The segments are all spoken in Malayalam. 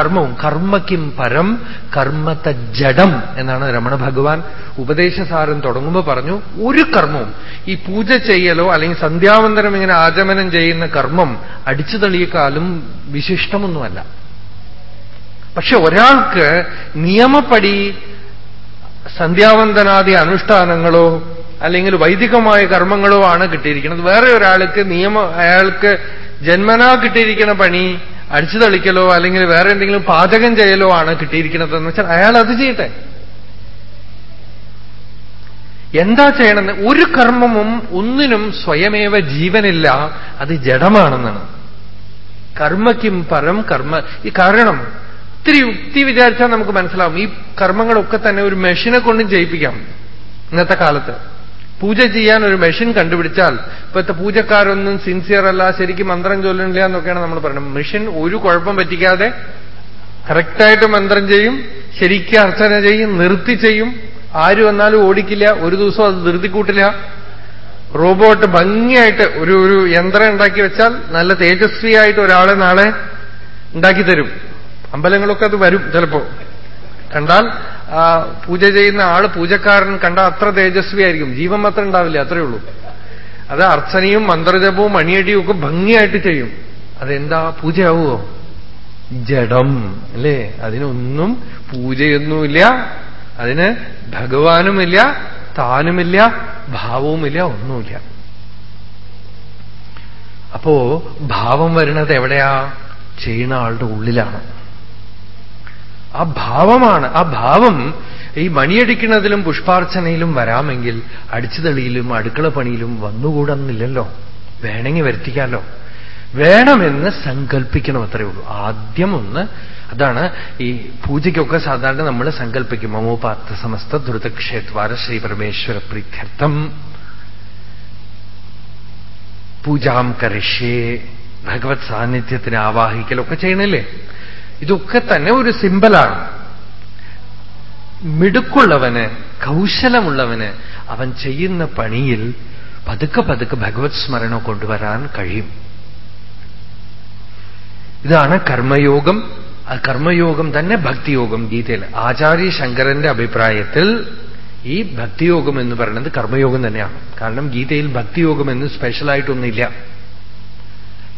കർമ്മവും. കർമ്മയ്ക്കും പരം കർമ്മത്ത ജഡം എന്നാണ് രമണ ഭഗവാൻ ഉപദേശസാരം തുടങ്ങുമ്പോൾ പറഞ്ഞു ഒരു കർമ്മവും. ഈ പൂജ ചെയ്യലോ അല്ലെങ്കിൽ സന്ധ്യാവന്തരം ഇങ്ങനെ ആചമനം ചെയ്യുന്ന കർമ്മം അടിച്ചു തള്ളിയേക്കാളും വിശിഷ്ടമൊന്നുമല്ല. പക്ഷെ ഒരാൾക്ക് നിയമപ്പടി സന്ധ്യാവന്തനാദി അനുഷ്ഠാനങ്ങളോ അല്ലെങ്കിൽ വൈദികമായ കർമ്മങ്ങളോ ആണ് കിട്ടിയിരിക്കുന്നത്. വേറെ ഒരാൾക്ക് നിയമ അയാൾക്ക് ജന്മനാ കിട്ടിയിരിക്കുന്ന പണി അടിച്ചു തളിക്കലോ അല്ലെങ്കിൽ വേറെ എന്തെങ്കിലും പാചകം ചെയ്യലോ ആണ് കിട്ടിയിരിക്കുന്നതെന്ന് വെച്ചാൽ അയാൾ അത് ചെയ്യട്ടെ. എന്താ ചെയ്യണമെന്ന് ഒരു കർമ്മവും ഒന്നിനും സ്വയമേവ ജീവനില്ല അത് ജഡമാണെന്നാണ്. കർമ്മയ്ക്കും പരം കർമ്മ. ഈ കാരണം ഒത്തിരി യുക്തി വിചാരിച്ചാൽ നമുക്ക് മനസ്സിലാവും. ഈ കർമ്മങ്ങളൊക്കെ തന്നെ ഒരു മെഷീനെ കൊണ്ടും ചെയ്യിപ്പിക്കാം ഇന്നത്തെ കാലത്ത്. പൂജ ചെയ്യാൻ ഒരു മെഷീൻ കണ്ടുപിടിച്ചാൽ ഇപ്പോഴത്തെ പൂജക്കാരൊന്നും സിൻസിയർ അല്ല ശരിക്കും മന്ത്രം ചൊല്ലുന്നില്ല എന്നൊക്കെയാണ് നമ്മൾ പറയുന്നത്. മെഷീൻ ഒരു കുഴപ്പം പറ്റിക്കാതെ കറക്റ്റായിട്ട് മന്ത്രം ചെയ്യും ശരിക്കും അർച്ചന ചെയ്യും നിർത്തി ചെയ്യും. ആര് വന്നാലും ഓടിക്കില്ല ഒരു ദിവസം അത് ധൃതിക്കൂട്ടില്ല. റോബോട്ട് ഭംഗിയായിട്ട് ഒരു ഒരു യന്ത്രം ഉണ്ടാക്കി വെച്ചാൽ നല്ല തേജസ്വിയായിട്ട് ഒരാളെ നാളെ ഉണ്ടാക്കി തരും. അമ്പലങ്ങളൊക്കെ അത് വരും ചിലപ്പോ. കണ്ടാൽ പൂജ ചെയ്യുന്ന ആൾ പൂജക്കാരൻ കണ്ട അത്ര തേജസ്വിയായിരിക്കും. ജീവൻ മാത്രം ഉണ്ടാവില്ല? അത്രയേ ഉള്ളൂ. അത് അർച്ചനയും മന്ത്രജപവും മണിയടിയും ഒക്കെ ഭംഗിയായിട്ട് ചെയ്യും. അതെന്താ? പൂജയാവുമോ ജഡം അല്ലേ? അതിനൊന്നും പൂജയൊന്നുമില്ല. അതിന് ഭഗവാനുമില്ല താനുമില്ല ഭാവവുമില്ല ഒന്നുമില്ല. അപ്പോ ഭാവം വരുന്നത് എവിടെയാ? ചെയ്യുന്ന ആളുടെ ഉള്ളിലാണ്. ആ ഭാവമാണ് ആ ഭാവം ഈ മണിയടിക്കുന്നതിലും പുഷ്പാർച്ചനയിലും വരാമെങ്കിൽ അടിച്ചുതളിയിലും അടുക്കള പണിയിലും വന്നുകൂടന്നില്ലല്ലോ. വേണമെങ്കിൽ വരുത്തിക്കാമല്ലോ വേണമെന്ന് സങ്കല്പിക്കണം അത്രയേ ഉള്ളൂ. ആദ്യം ഒന്ന് അതാണ് ഈ പൂജയ്ക്കൊക്കെ സാധാരണ നമ്മൾ സങ്കല്പിക്കും മമോപാർത്ഥ സമസ്ത ധൃതക്ഷേത്വാര ശ്രീ പരമേശ്വര പ്രീത്യർത്ഥം പൂജാം കരിഷ്യേ ഭഗവത് സാന്നിധ്യത്തിന് ആവാഹിക്കലൊക്കെ ചെയ്യണില്ലേ? ഇതൊക്കെ തന്നെ ഒരു സിമ്പലാണ്. മിടുക്കുള്ളവന് കൗശലമുള്ളവന് അവൻ ചെയ്യുന്ന പണിയിൽ പതുക്കെ പതുക്കെ ഭഗവത് സ്മരണ കൊണ്ടുവരാൻ കഴിയും. ഇതാണ് കർമ്മയോഗം. കർമ്മയോഗം തന്നെ ഭക്തിയോഗം. ഗീതയിൽ ആചാര്യ ശങ്കരന്റെ അഭിപ്രായത്തിൽ ഈ ഭക്തിയോഗം എന്ന് പറയുന്നത് കർമ്മയോഗം തന്നെയാണ്. കാരണം ഗീതയിൽ ഭക്തിയോഗം എന്ന് സ്പെഷ്യലായിട്ടൊന്നുമില്ല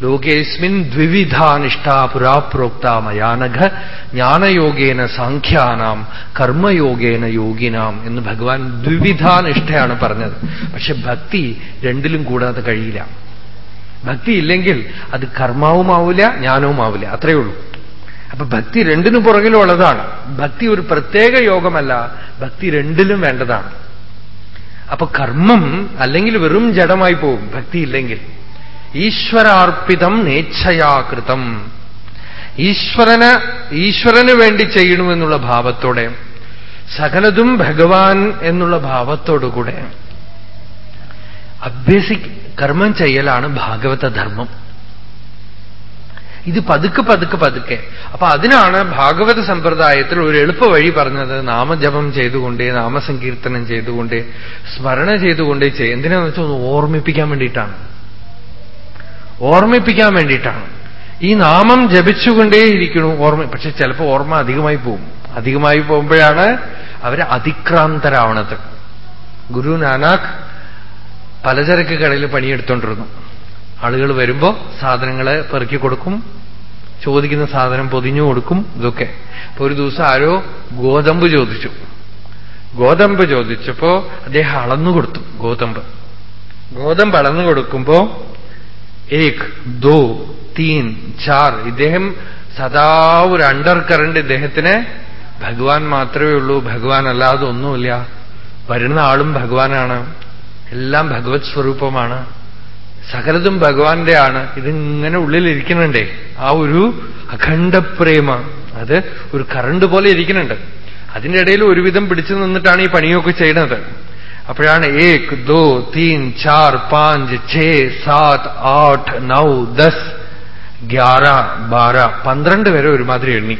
ലോകേസ്മിൻ ദ്വിവിധാനിഷ്ഠ പുരാപ്രോക്ത മയാനഘ ജ്ഞാനയോഗേന സാഖ്യാനാം കർമ്മയോഗേന യോഗിനാം എന്ന് ഭഗവാൻ ദ്വിവിധാനിഷ്ഠയാണ് പറഞ്ഞത്. പക്ഷെ ഭക്തി രണ്ടിലും കൂടാതെ കഴിയില്ല. ഭക്തി ഇല്ലെങ്കിൽ അത് കർമാവുമാവില്ല ജ്ഞാനവുമാവില്ല. അത്രയേ ഉള്ളൂ. അപ്പൊ ഭക്തി രണ്ടിനു പുറകിലുള്ളതാണ്. ഭക്തി ഒരു പ്രത്യേക യോഗമല്ല ഭക്തി രണ്ടിലും വേണ്ടതാണ്. അപ്പൊ കർമ്മം അല്ലെങ്കിൽ വെറും ജഡമായി പോവും ഭക്തി ഇല്ലെങ്കിൽ. ഈശ്വരാർപ്പിതം നേച്ഛയാകൃതം. ഈശ്വരന് ഈശ്വരന് വേണ്ടി ചെയ്യണമെന്നുള്ള ഭാവത്തോടെ സകലതും ഭഗവാൻ എന്നുള്ള ഭാവത്തോടുകൂടെ അഭ്യസി കർമ്മം ചെയ്യലാണ് ഭാഗവത ധർമ്മം. ഇത് പതുക്കെ പതുക്കെ പതുക്കെ. അപ്പൊ അതിനാണ് ഭാഗവത സമ്പ്രദായത്തിൽ ഒരു എളുപ്പ വഴി പറഞ്ഞത് നാമജപം ചെയ്തുകൊണ്ടേ നാമസങ്കീർത്തനം ചെയ്തുകൊണ്ടേ സ്മരണ ചെയ്തുകൊണ്ടേ എന്തിനാന്ന് വെച്ചാൽ ഒന്ന് ഓർമ്മിപ്പിക്കാൻ വേണ്ടിയിട്ടാണ്. ഓർമ്മിപ്പിക്കാൻ വേണ്ടിയിട്ടാണ്. ഈ നാമം ജപിച്ചുകൊണ്ടേയിരിക്കണു ഓർമ്മ പക്ഷെ ചിലപ്പോൾ ഓർമ്മ അധികമായി പോകും. അധികമായി പോകുമ്പോഴാണ് അവർ അതിക്രാന്തരാവണത്. ഗുരു നാനാക്ക് പലചരക്ക് കടയിൽ പണിയെടുത്തോണ്ടിരുന്നു. ആളുകൾ വരുമ്പോൾ സാധനങ്ങളെ പെറുക്കി കൊടുക്കും ചോദിക്കുന്ന സാധനം പൊതിഞ്ഞു കൊടുക്കും ഇതൊക്കെ. അപ്പൊ ഒരു ദിവസം ആരോ ഗോതമ്പ് ചോദിച്ചു. ഗോതമ്പ് ചോദിച്ചപ്പോ അദ്ദേഹം അളന്നു കൊടുത്തു ഗോതമ്പ്. ഗോതമ്പ് അളന്നു കൊടുക്കുമ്പോ ഏക് ദോ തീൻ ചാർ ഇദ്ദേഹം സദാ ഒരു അണ്ടർ കറണ്ട് ഇദ്ദേഹത്തിന് ഭഗവാൻ മാത്രമേ ഉള്ളൂ ഭഗവാൻ അല്ലാതെ ഒന്നുമില്ല. വരുന്ന ആളും ഭഗവാനാണ്. എല്ലാം ഭഗവത് സ്വരൂപമാണ്. സകലതും ഭഗവാന്റെ ആണ്. ഇതിങ്ങനെ ഉള്ളിലിരിക്കുന്നുണ്ടേ ആ ഒരു അഖണ്ഡപ്രേമ അത് ഒരു കറണ്ട് പോലെ ഇരിക്കുന്നുണ്ട്. അതിന്റെ ഇടയിൽ ഒരുവിധം പിടിച്ചു നിന്നിട്ടാണ് ഈ പണിയൊക്കെ ചെയ്യുന്നത്. അപ്പോഴാണ് ഏക് ദോ തീൻ ചാർ പാഞ്ച് ഛേ സാത് ആട്ട് നൗ ദസ് ഗ്യാറ ബാര പന്ത്രണ്ട് വരെ ഒരുമാതിരി എണ്ണി.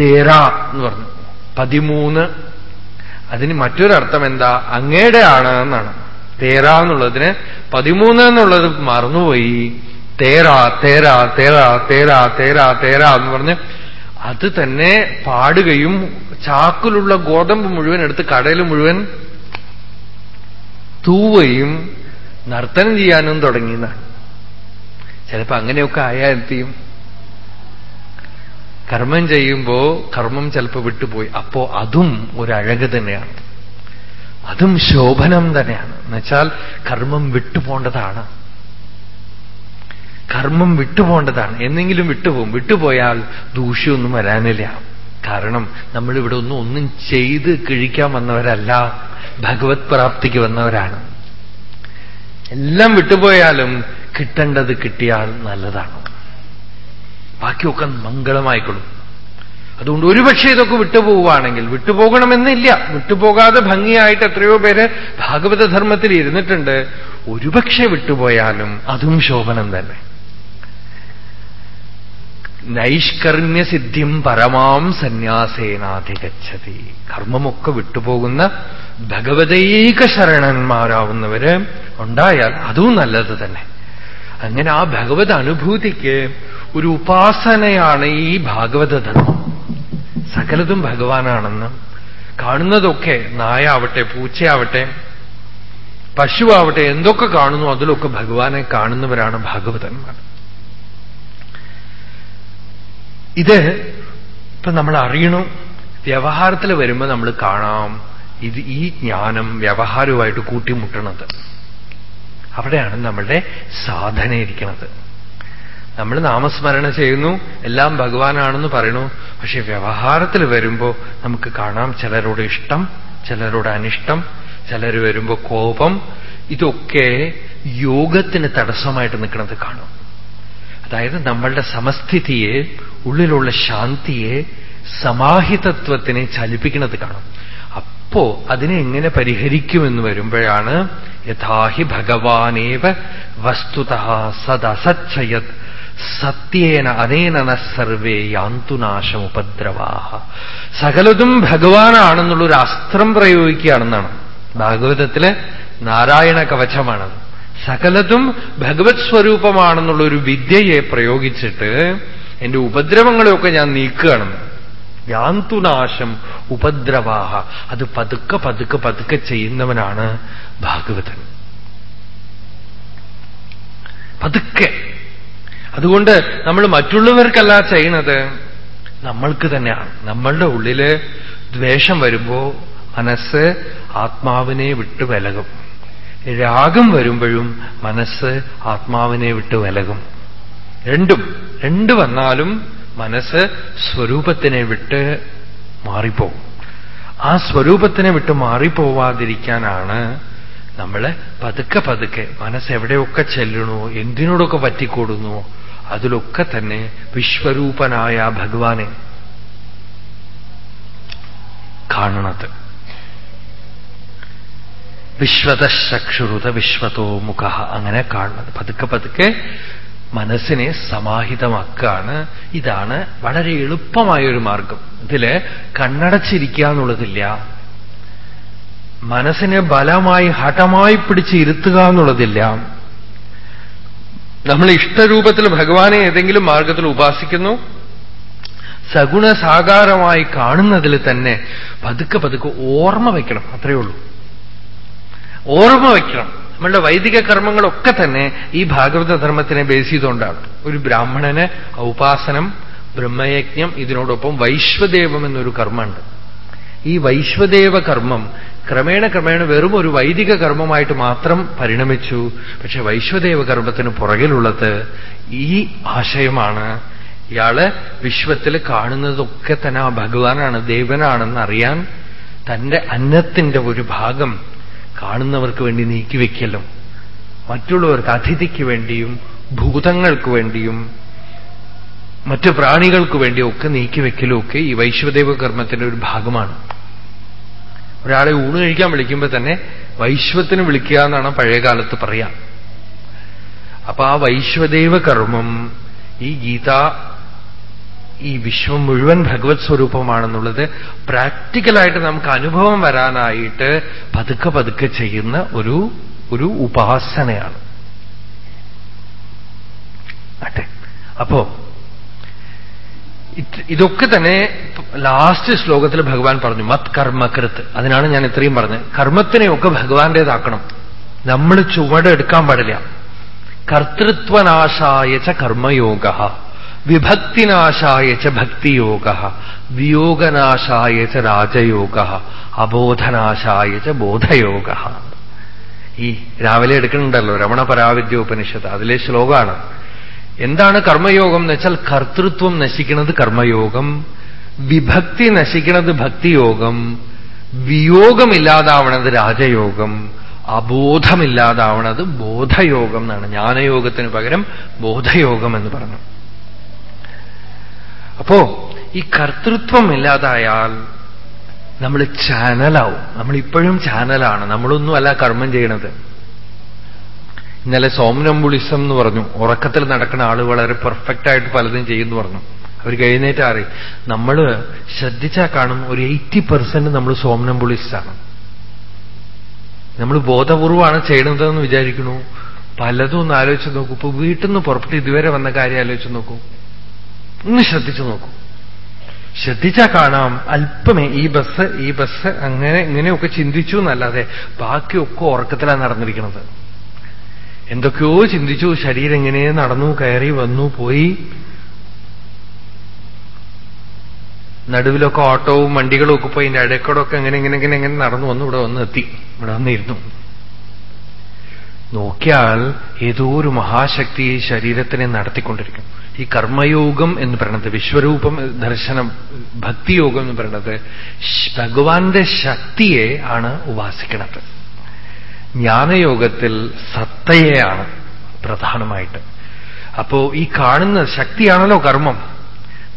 തേര എന്ന് പറഞ്ഞു. പതിമൂന്ന്. അതിന് മറ്റൊരർത്ഥം എന്താ? അങ്ങയുടെ ആണ് എന്നാണ്. തേര എന്നുള്ളതിന് പതിമൂന്ന് എന്നുള്ളത് മറന്നുപോയി. തേര തേര തേര തേര തേര തേര എന്ന് പറഞ്ഞ് അത് തന്നെ പാടുകയും ചാക്കിലുള്ള ഗോതമ്പ് മുഴുവൻ എടുത്ത് കടയിൽ മുഴുവൻ തൂവുകയും നർത്തനം ചെയ്യാനും തുടങ്ങിയെന്നാണ് ചിലപ്പോ അങ്ങനെയൊക്കെ ആയാൽ എന്ത് കർമ്മം ചെയ്യുമ്പോ കർമ്മം ചിലപ്പോ വിട്ടുപോയി. അപ്പോ അതും ഒരു അഴക് തന്നെയാണ്. അതും ശോഭനം തന്നെയാണ്. എന്നുവെച്ചാൽ കർമ്മം വിട്ടുപോണ്ടതാണ്. കർമ്മം വിട്ടുപോണ്ടതാണ്. എന്നെങ്കിലും വിട്ടുപോകും. വിട്ടുപോയാൽ ദൂഷ്യമൊന്നും വരാനില്ല. കാരണം നമ്മളിവിടെ ഒന്നും ഒന്നും ചെയ്ത് കിഴിക്കാൻ വന്നവരല്ല. ഭഗവത് പ്രാപ്തിക്ക് വന്നവരാണ്. എല്ലാം വിട്ടുപോയാലും കിട്ടേണ്ടത് കിട്ടിയാൽ നല്ലതാണ്. ബാക്കിയൊക്കെ മംഗളമായിക്കൊള്ളും. അതുകൊണ്ട് ഒരുപക്ഷെ ഇതൊക്കെ വിട്ടുപോവുകയാണെങ്കിൽ വിട്ടുപോകണമെന്നില്ല. വിട്ടുപോകാതെ ഭംഗിയായിട്ട് എത്രയോ പേര് ഭാഗവതധർമ്മത്തിൽ ഇരുന്നിട്ടുണ്ട് ഒരുപക്ഷെ വിട്ടുപോയാലും അതും ശോഭനം തന്നെ. നൈഷ്കർമ്മ്യസിദ്ധിം പരമാം സന്യാസേനാധികച്ചതി കർമ്മമൊക്കെ വിട്ടുപോകുന്ന ഭഗവതൈക ശരണന്മാരാവുന്നവര് ഉണ്ടായാൽ അതും നല്ലത് തന്നെ. അങ്ങനെ ആ ഭഗവത് അനുഭൂതിക്ക് ഒരു ഉപാസനയാണ് ഈ ഭാഗവത ധർമ്മം സകലതും ഭഗവാനാണെന്ന്. കാണുന്നതൊക്കെ നായാവട്ടെ പൂച്ചയാവട്ടെ പശുവാവട്ടെ എന്തൊക്കെ കാണുന്നു അതിലൊക്കെ ഭഗവാനെ കാണുന്നവരാണ് ഭാഗവതന്മാർ. ഇത് ഇപ്പൊ നമ്മൾ അറിയണു. വ്യവഹാരത്തിൽ വരുമ്പോൾ നമ്മൾ കാണാം. ഇത് ഈ ജ്ഞാനം വ്യവഹാരവുമായിട്ട് കൂട്ടിമുട്ടണത്. അവിടെയാണ് നമ്മളുടെ സാധന ഇരിക്കുന്നത് നമ്മൾ നാമസ്മരണ ചെയ്യുന്നു. എല്ലാം ഭഗവാനാണെന്ന് പറയണു പക്ഷെ വ്യവഹാരത്തിൽ വരുമ്പോൾ നമുക്ക് കാണാം ചിലരോട് ഇഷ്ടം ചിലരോട് അനിഷ്ടം ചിലർ വരുമ്പോൾ കോപം. ഇതൊക്കെ യോഗത്തിന് തടസ്സമായിട്ട് നിൽക്കുന്നത് കാണും. അതായത് നമ്മളുടെ സമസ്ഥിതിയെ ഉള്ളിലുള്ള ശാന്തിയെ സമാഹിതത്വത്തിനെ ചലിപ്പിക്കുന്നത് കാണും. അപ്പോ അതിനെ എങ്ങനെ പരിഹരിക്കുമെന്ന് വരുമ്പോഴാണ് യഥാഹി ഭഗവാനേവ വസ്തുത സദസച്ചയത് സത്യേന അനേന സർവേ യാന്തുനാശമുപദ്രവാഹ. സകലതും ഭഗവാനാണെന്നുള്ളൊരു അസ്ത്രം പ്രയോഗിക്കുകയാണെന്നാണ്. ഭാഗവതത്തിലെ നാരായണ കവചമാണത്. സകലതും ഭഗവത് സ്വരൂപമാണെന്നുള്ളൊരു വിദ്യയെ പ്രയോഗിച്ചിട്ട് എന്റെ ഉപദ്രവങ്ങളെയൊക്കെ ഞാൻ നീക്കുകയാണെന്ന് യാന്തുനാശം ഉപദ്രവാഹ. അത് പതുക്കെ പതുക്കെ പതുക്കെ ചെയ്യുന്നവനാണ് ഭാഗവതൻ. പതുക്കെ. അതുകൊണ്ട് നമ്മൾ മറ്റുള്ളവർക്കല്ല ചെയ്യണത്. നമ്മൾക്ക് തന്നെയാണ്. നമ്മളുടെ ഉള്ളിൽ ദ്വേഷം വരുമ്പോ മനസ്സ് ആത്മാവിനെ വിട്ട് വിലകും. രാഗം വരുമ്പോഴും മനസ്സ് ആത്മാവിനെ വിട്ട് വിലകും രണ്ടും രണ്ട് വന്നാലും മനസ്സ് സ്വരൂപത്തിനെ വിട്ട് മാറിപ്പോകും. ആ സ്വരൂപത്തിനെ വിട്ട് മാറിപ്പോവാതിരിക്കാനാണ് നമ്മൾ പതുക്കെ പതുക്കെ മനസ്സ് എവിടെയൊക്കെ ചെല്ലണോ എന്തിനോടൊക്കെ പറ്റിക്കൂടുന്നു അതിലൊക്കെ തന്നെ വിശ്വരൂപനായ ഭഗവാനെ കാണണത്. വിശ്വതശക്ഷുരുത വിശ്വതോ മുഖ. അങ്ങനെ കാണുന്നത്. പതുക്കെ പതുക്കെ മനസ്സിനെ സമാഹിതമാക്കുകയാണ്. ഇതാണ് വളരെ എളുപ്പമായൊരു മാർഗം. ഇതിൽ കണ്ണടച്ചിരിക്കുക എന്നുള്ളതില്ല. മനസ്സിനെ ബലമായി ഹഠമായി പിടിച്ച് ഇരുത്തുക എന്നുള്ളതില്ല. നമ്മൾ ഇഷ്ടരൂപത്തിൽ ഭഗവാനെ ഏതെങ്കിലും മാർഗത്തിൽ ഉപാസിക്കുന്നു. സഗുണസാകാരമായി കാണുന്നതിൽ തന്നെ പതുക്കെ പതുക്കെ ഓർമ്മ വയ്ക്കണം. അത്രയേ ഉള്ളൂ. ഓർമ്മ വയ്ക്കണം. നമ്മളുടെ വൈദിക കർമ്മങ്ങളൊക്കെ തന്നെ ഈ ഭാഗവത ധർമ്മത്തിനെ ബേസ് ചെയ്തുകൊണ്ടാണ്. ഒരു ബ്രാഹ്മണന് ഔപാസനം ബ്രഹ്മയജ്ഞം ഇതിനോടൊപ്പം വൈശ്വദേവം എന്നൊരു കർമ്മമുണ്ട്. ഈ വൈശ്വദേവ കർമ്മം ക്രമേണ ക്രമേണ വെറും ഒരു വൈദിക കർമ്മമായിട്ട് മാത്രം പരിണമിച്ചു. പക്ഷെ വൈശ്വദേവ കർമ്മത്തിന് പുറകിലുള്ളത് ഈ ആശയമാണ്. ഇയാൾ വിശ്വത്തിൽ കാണുന്നതൊക്കെ തന്നെ ആ ഭഗവാനാണ് ദേവനാണെന്ന് അറിയാൻ തന്റെ അന്നത്തിന്റെ ഒരു ഭാഗം കാണുന്നവർക്ക് വേണ്ടി നീക്കിവെക്കലും മറ്റുള്ളവർക്ക് അതിഥിക്ക് വേണ്ടിയും ഭൂതങ്ങൾക്ക് വേണ്ടിയും മറ്റു പ്രാണികൾക്ക് വേണ്ടിയും ഒക്കെ നീക്കിവെക്കലും ഒക്കെ ഈ വൈശ്വദേവ കർമ്മത്തിന്റെ ഒരു ഭാഗമാണ്. ഒരാളെ ഊണ് കഴിക്കാൻ വിളിക്കുമ്പോൾ തന്നെ വൈശ്വത്തിന് വിളിക്കുക എന്നാണ് പഴയകാലത്ത് പറയാം. അപ്പൊ ആ വൈശ്വദേവ കർമ്മം ഈ ഗീത ഈ വിശ്വം മുഴുവൻ ഭഗവത് സ്വരൂപമാണെന്നുള്ളത് പ്രാക്ടിക്കലായിട്ട് നമുക്ക് അനുഭവം വരാനായിട്ട് പതുക്കെ പതുക്കെ ചെയ്യുന്ന ഒരു ഒരു ഉപാസനയാണ്. അട്ടെ അപ്പോ ഇതൊക്കെ തന്നെ ലാസ്റ്റ് ശ്ലോകത്തിൽ ഭഗവാൻ പറഞ്ഞു മത് കർമ്മകൃത്ത് അതിനാണ് ഞാൻ ഇത്രയും പറഞ്ഞത്. കർമ്മത്തിനെയൊക്കെ ഭഗവാന്റേതാക്കണം. നമ്മൾ ചുവടെടുക്കാൻ പാടില്ല. കർത്തൃത്വനാശായ ച കർമ്മയോഗ. വിഭക്തിനാശായ ച ഭക്തിയോഗ വിയോഗനാശായ ച രാജയോഗ അബോധനാശായ ച ബോധയോഗ. ഈ രാവിലെ എടുക്കുന്നുണ്ടല്ലോ രമണ പരാവിദ്യോപനിഷത്ത് അതിലെ ശ്ലോകമാണ് എന്താണ് കർമ്മയോഗം എന്ന് വെച്ചാൽ കർത്തൃത്വം നശിക്കുന്നത് കർമ്മയോഗം വിഭക്തി നശിക്കുന്നത് ഭക്തിയോഗം വിയോഗമില്ലാതാവണത് രാജയോഗം അബോധമില്ലാതാവണത് ബോധയോഗം എന്നാണ്. ജ്ഞാനയോഗത്തിന് പകരം ബോധയോഗം എന്ന് പറഞ്ഞു. അപ്പോ ഈ കർത്തൃത്വം ഇല്ലാതായാൽ നമ്മൾ ചാനലാവും. നമ്മളിപ്പോഴും ചാനലാണ്. നമ്മളൊന്നുമല്ല കർമ്മം ചെയ്യണത്. ഇന്നലെ സോംനംബുളിസം എന്ന് പറഞ്ഞു. ഉറക്കത്തിൽ നടക്കുന്ന ആൾ വളരെ പെർഫെക്റ്റ് ആയിട്ട് പലതും ചെയ്യുന്നു പറഞ്ഞു. അവർ അറിയും നമ്മൾ ശ്രദ്ധിച്ചാൽ കാണും ഒരു എയ്റ്റി പെർസെന്റ് നമ്മൾ സോംനംബുളിസ്റ്റാണ് നമ്മൾ ബോധപൂർവമാണ് ചെയ്യണതെന്ന് വിചാരിക്കണു പലതും ഒന്ന് ആലോചിച്ച് നോക്കൂ. ഇപ്പൊ വീട്ടിൽ നിന്ന് പുറപ്പെട്ട് ഇതുവരെ വന്ന കാര്യം ആലോചിച്ച് നോക്കൂ. ഒന്ന് ശ്രദ്ധിച്ചു നോക്കൂ. ശ്രദ്ധിച്ചാൽ കാണാം. അല്പമേ ഈ ബസ് ഈ ബസ് അങ്ങനെ ഇങ്ങനെയൊക്കെ ചിന്തിച്ചു എന്നല്ലാതെ ബാക്കിയൊക്കെ ഉറക്കത്തിലാണ് നടന്നിരിക്കുന്നത് എന്തൊക്കെയോ ചിന്തിച്ചു ശരീരം എങ്ങനെ നടന്നു കയറി വന്നു പോയി. നടുവിലൊക്കെ ഓട്ടോവും വണ്ടികളും ഒക്കെ പോയി അതിന്റെ ഇടയ്ക്കൂടൊക്കെ എങ്ങനെ ഇങ്ങനെ ഇങ്ങനെ എങ്ങനെ നടന്നു വന്നു ഇവിടെ വന്ന് എത്തി. ഇവിടെ വന്നിരുന്നു. നോക്കിയാൽ ഏതോ ഒരു മഹാശക്തി ശരീരത്തിനെ നടത്തിക്കൊണ്ടിരിക്കും. ഈ കർമ്മയോഗം എന്ന് പറയുന്നത് വിശ്വരൂപം ദർശനം ഭക്തിയോഗം എന്ന് പറയുന്നത് ഭഗവാന്റെ ശക്തിയെ ആണ് ഉപാസിക്കുന്നത് ജ്ഞാനയോഗത്തിൽ സത്തയെയാണ് പ്രധാനമായിട്ട്. അപ്പോ ഈ കാണുന്ന ശക്തിയാണല്ലോ കർമ്മം.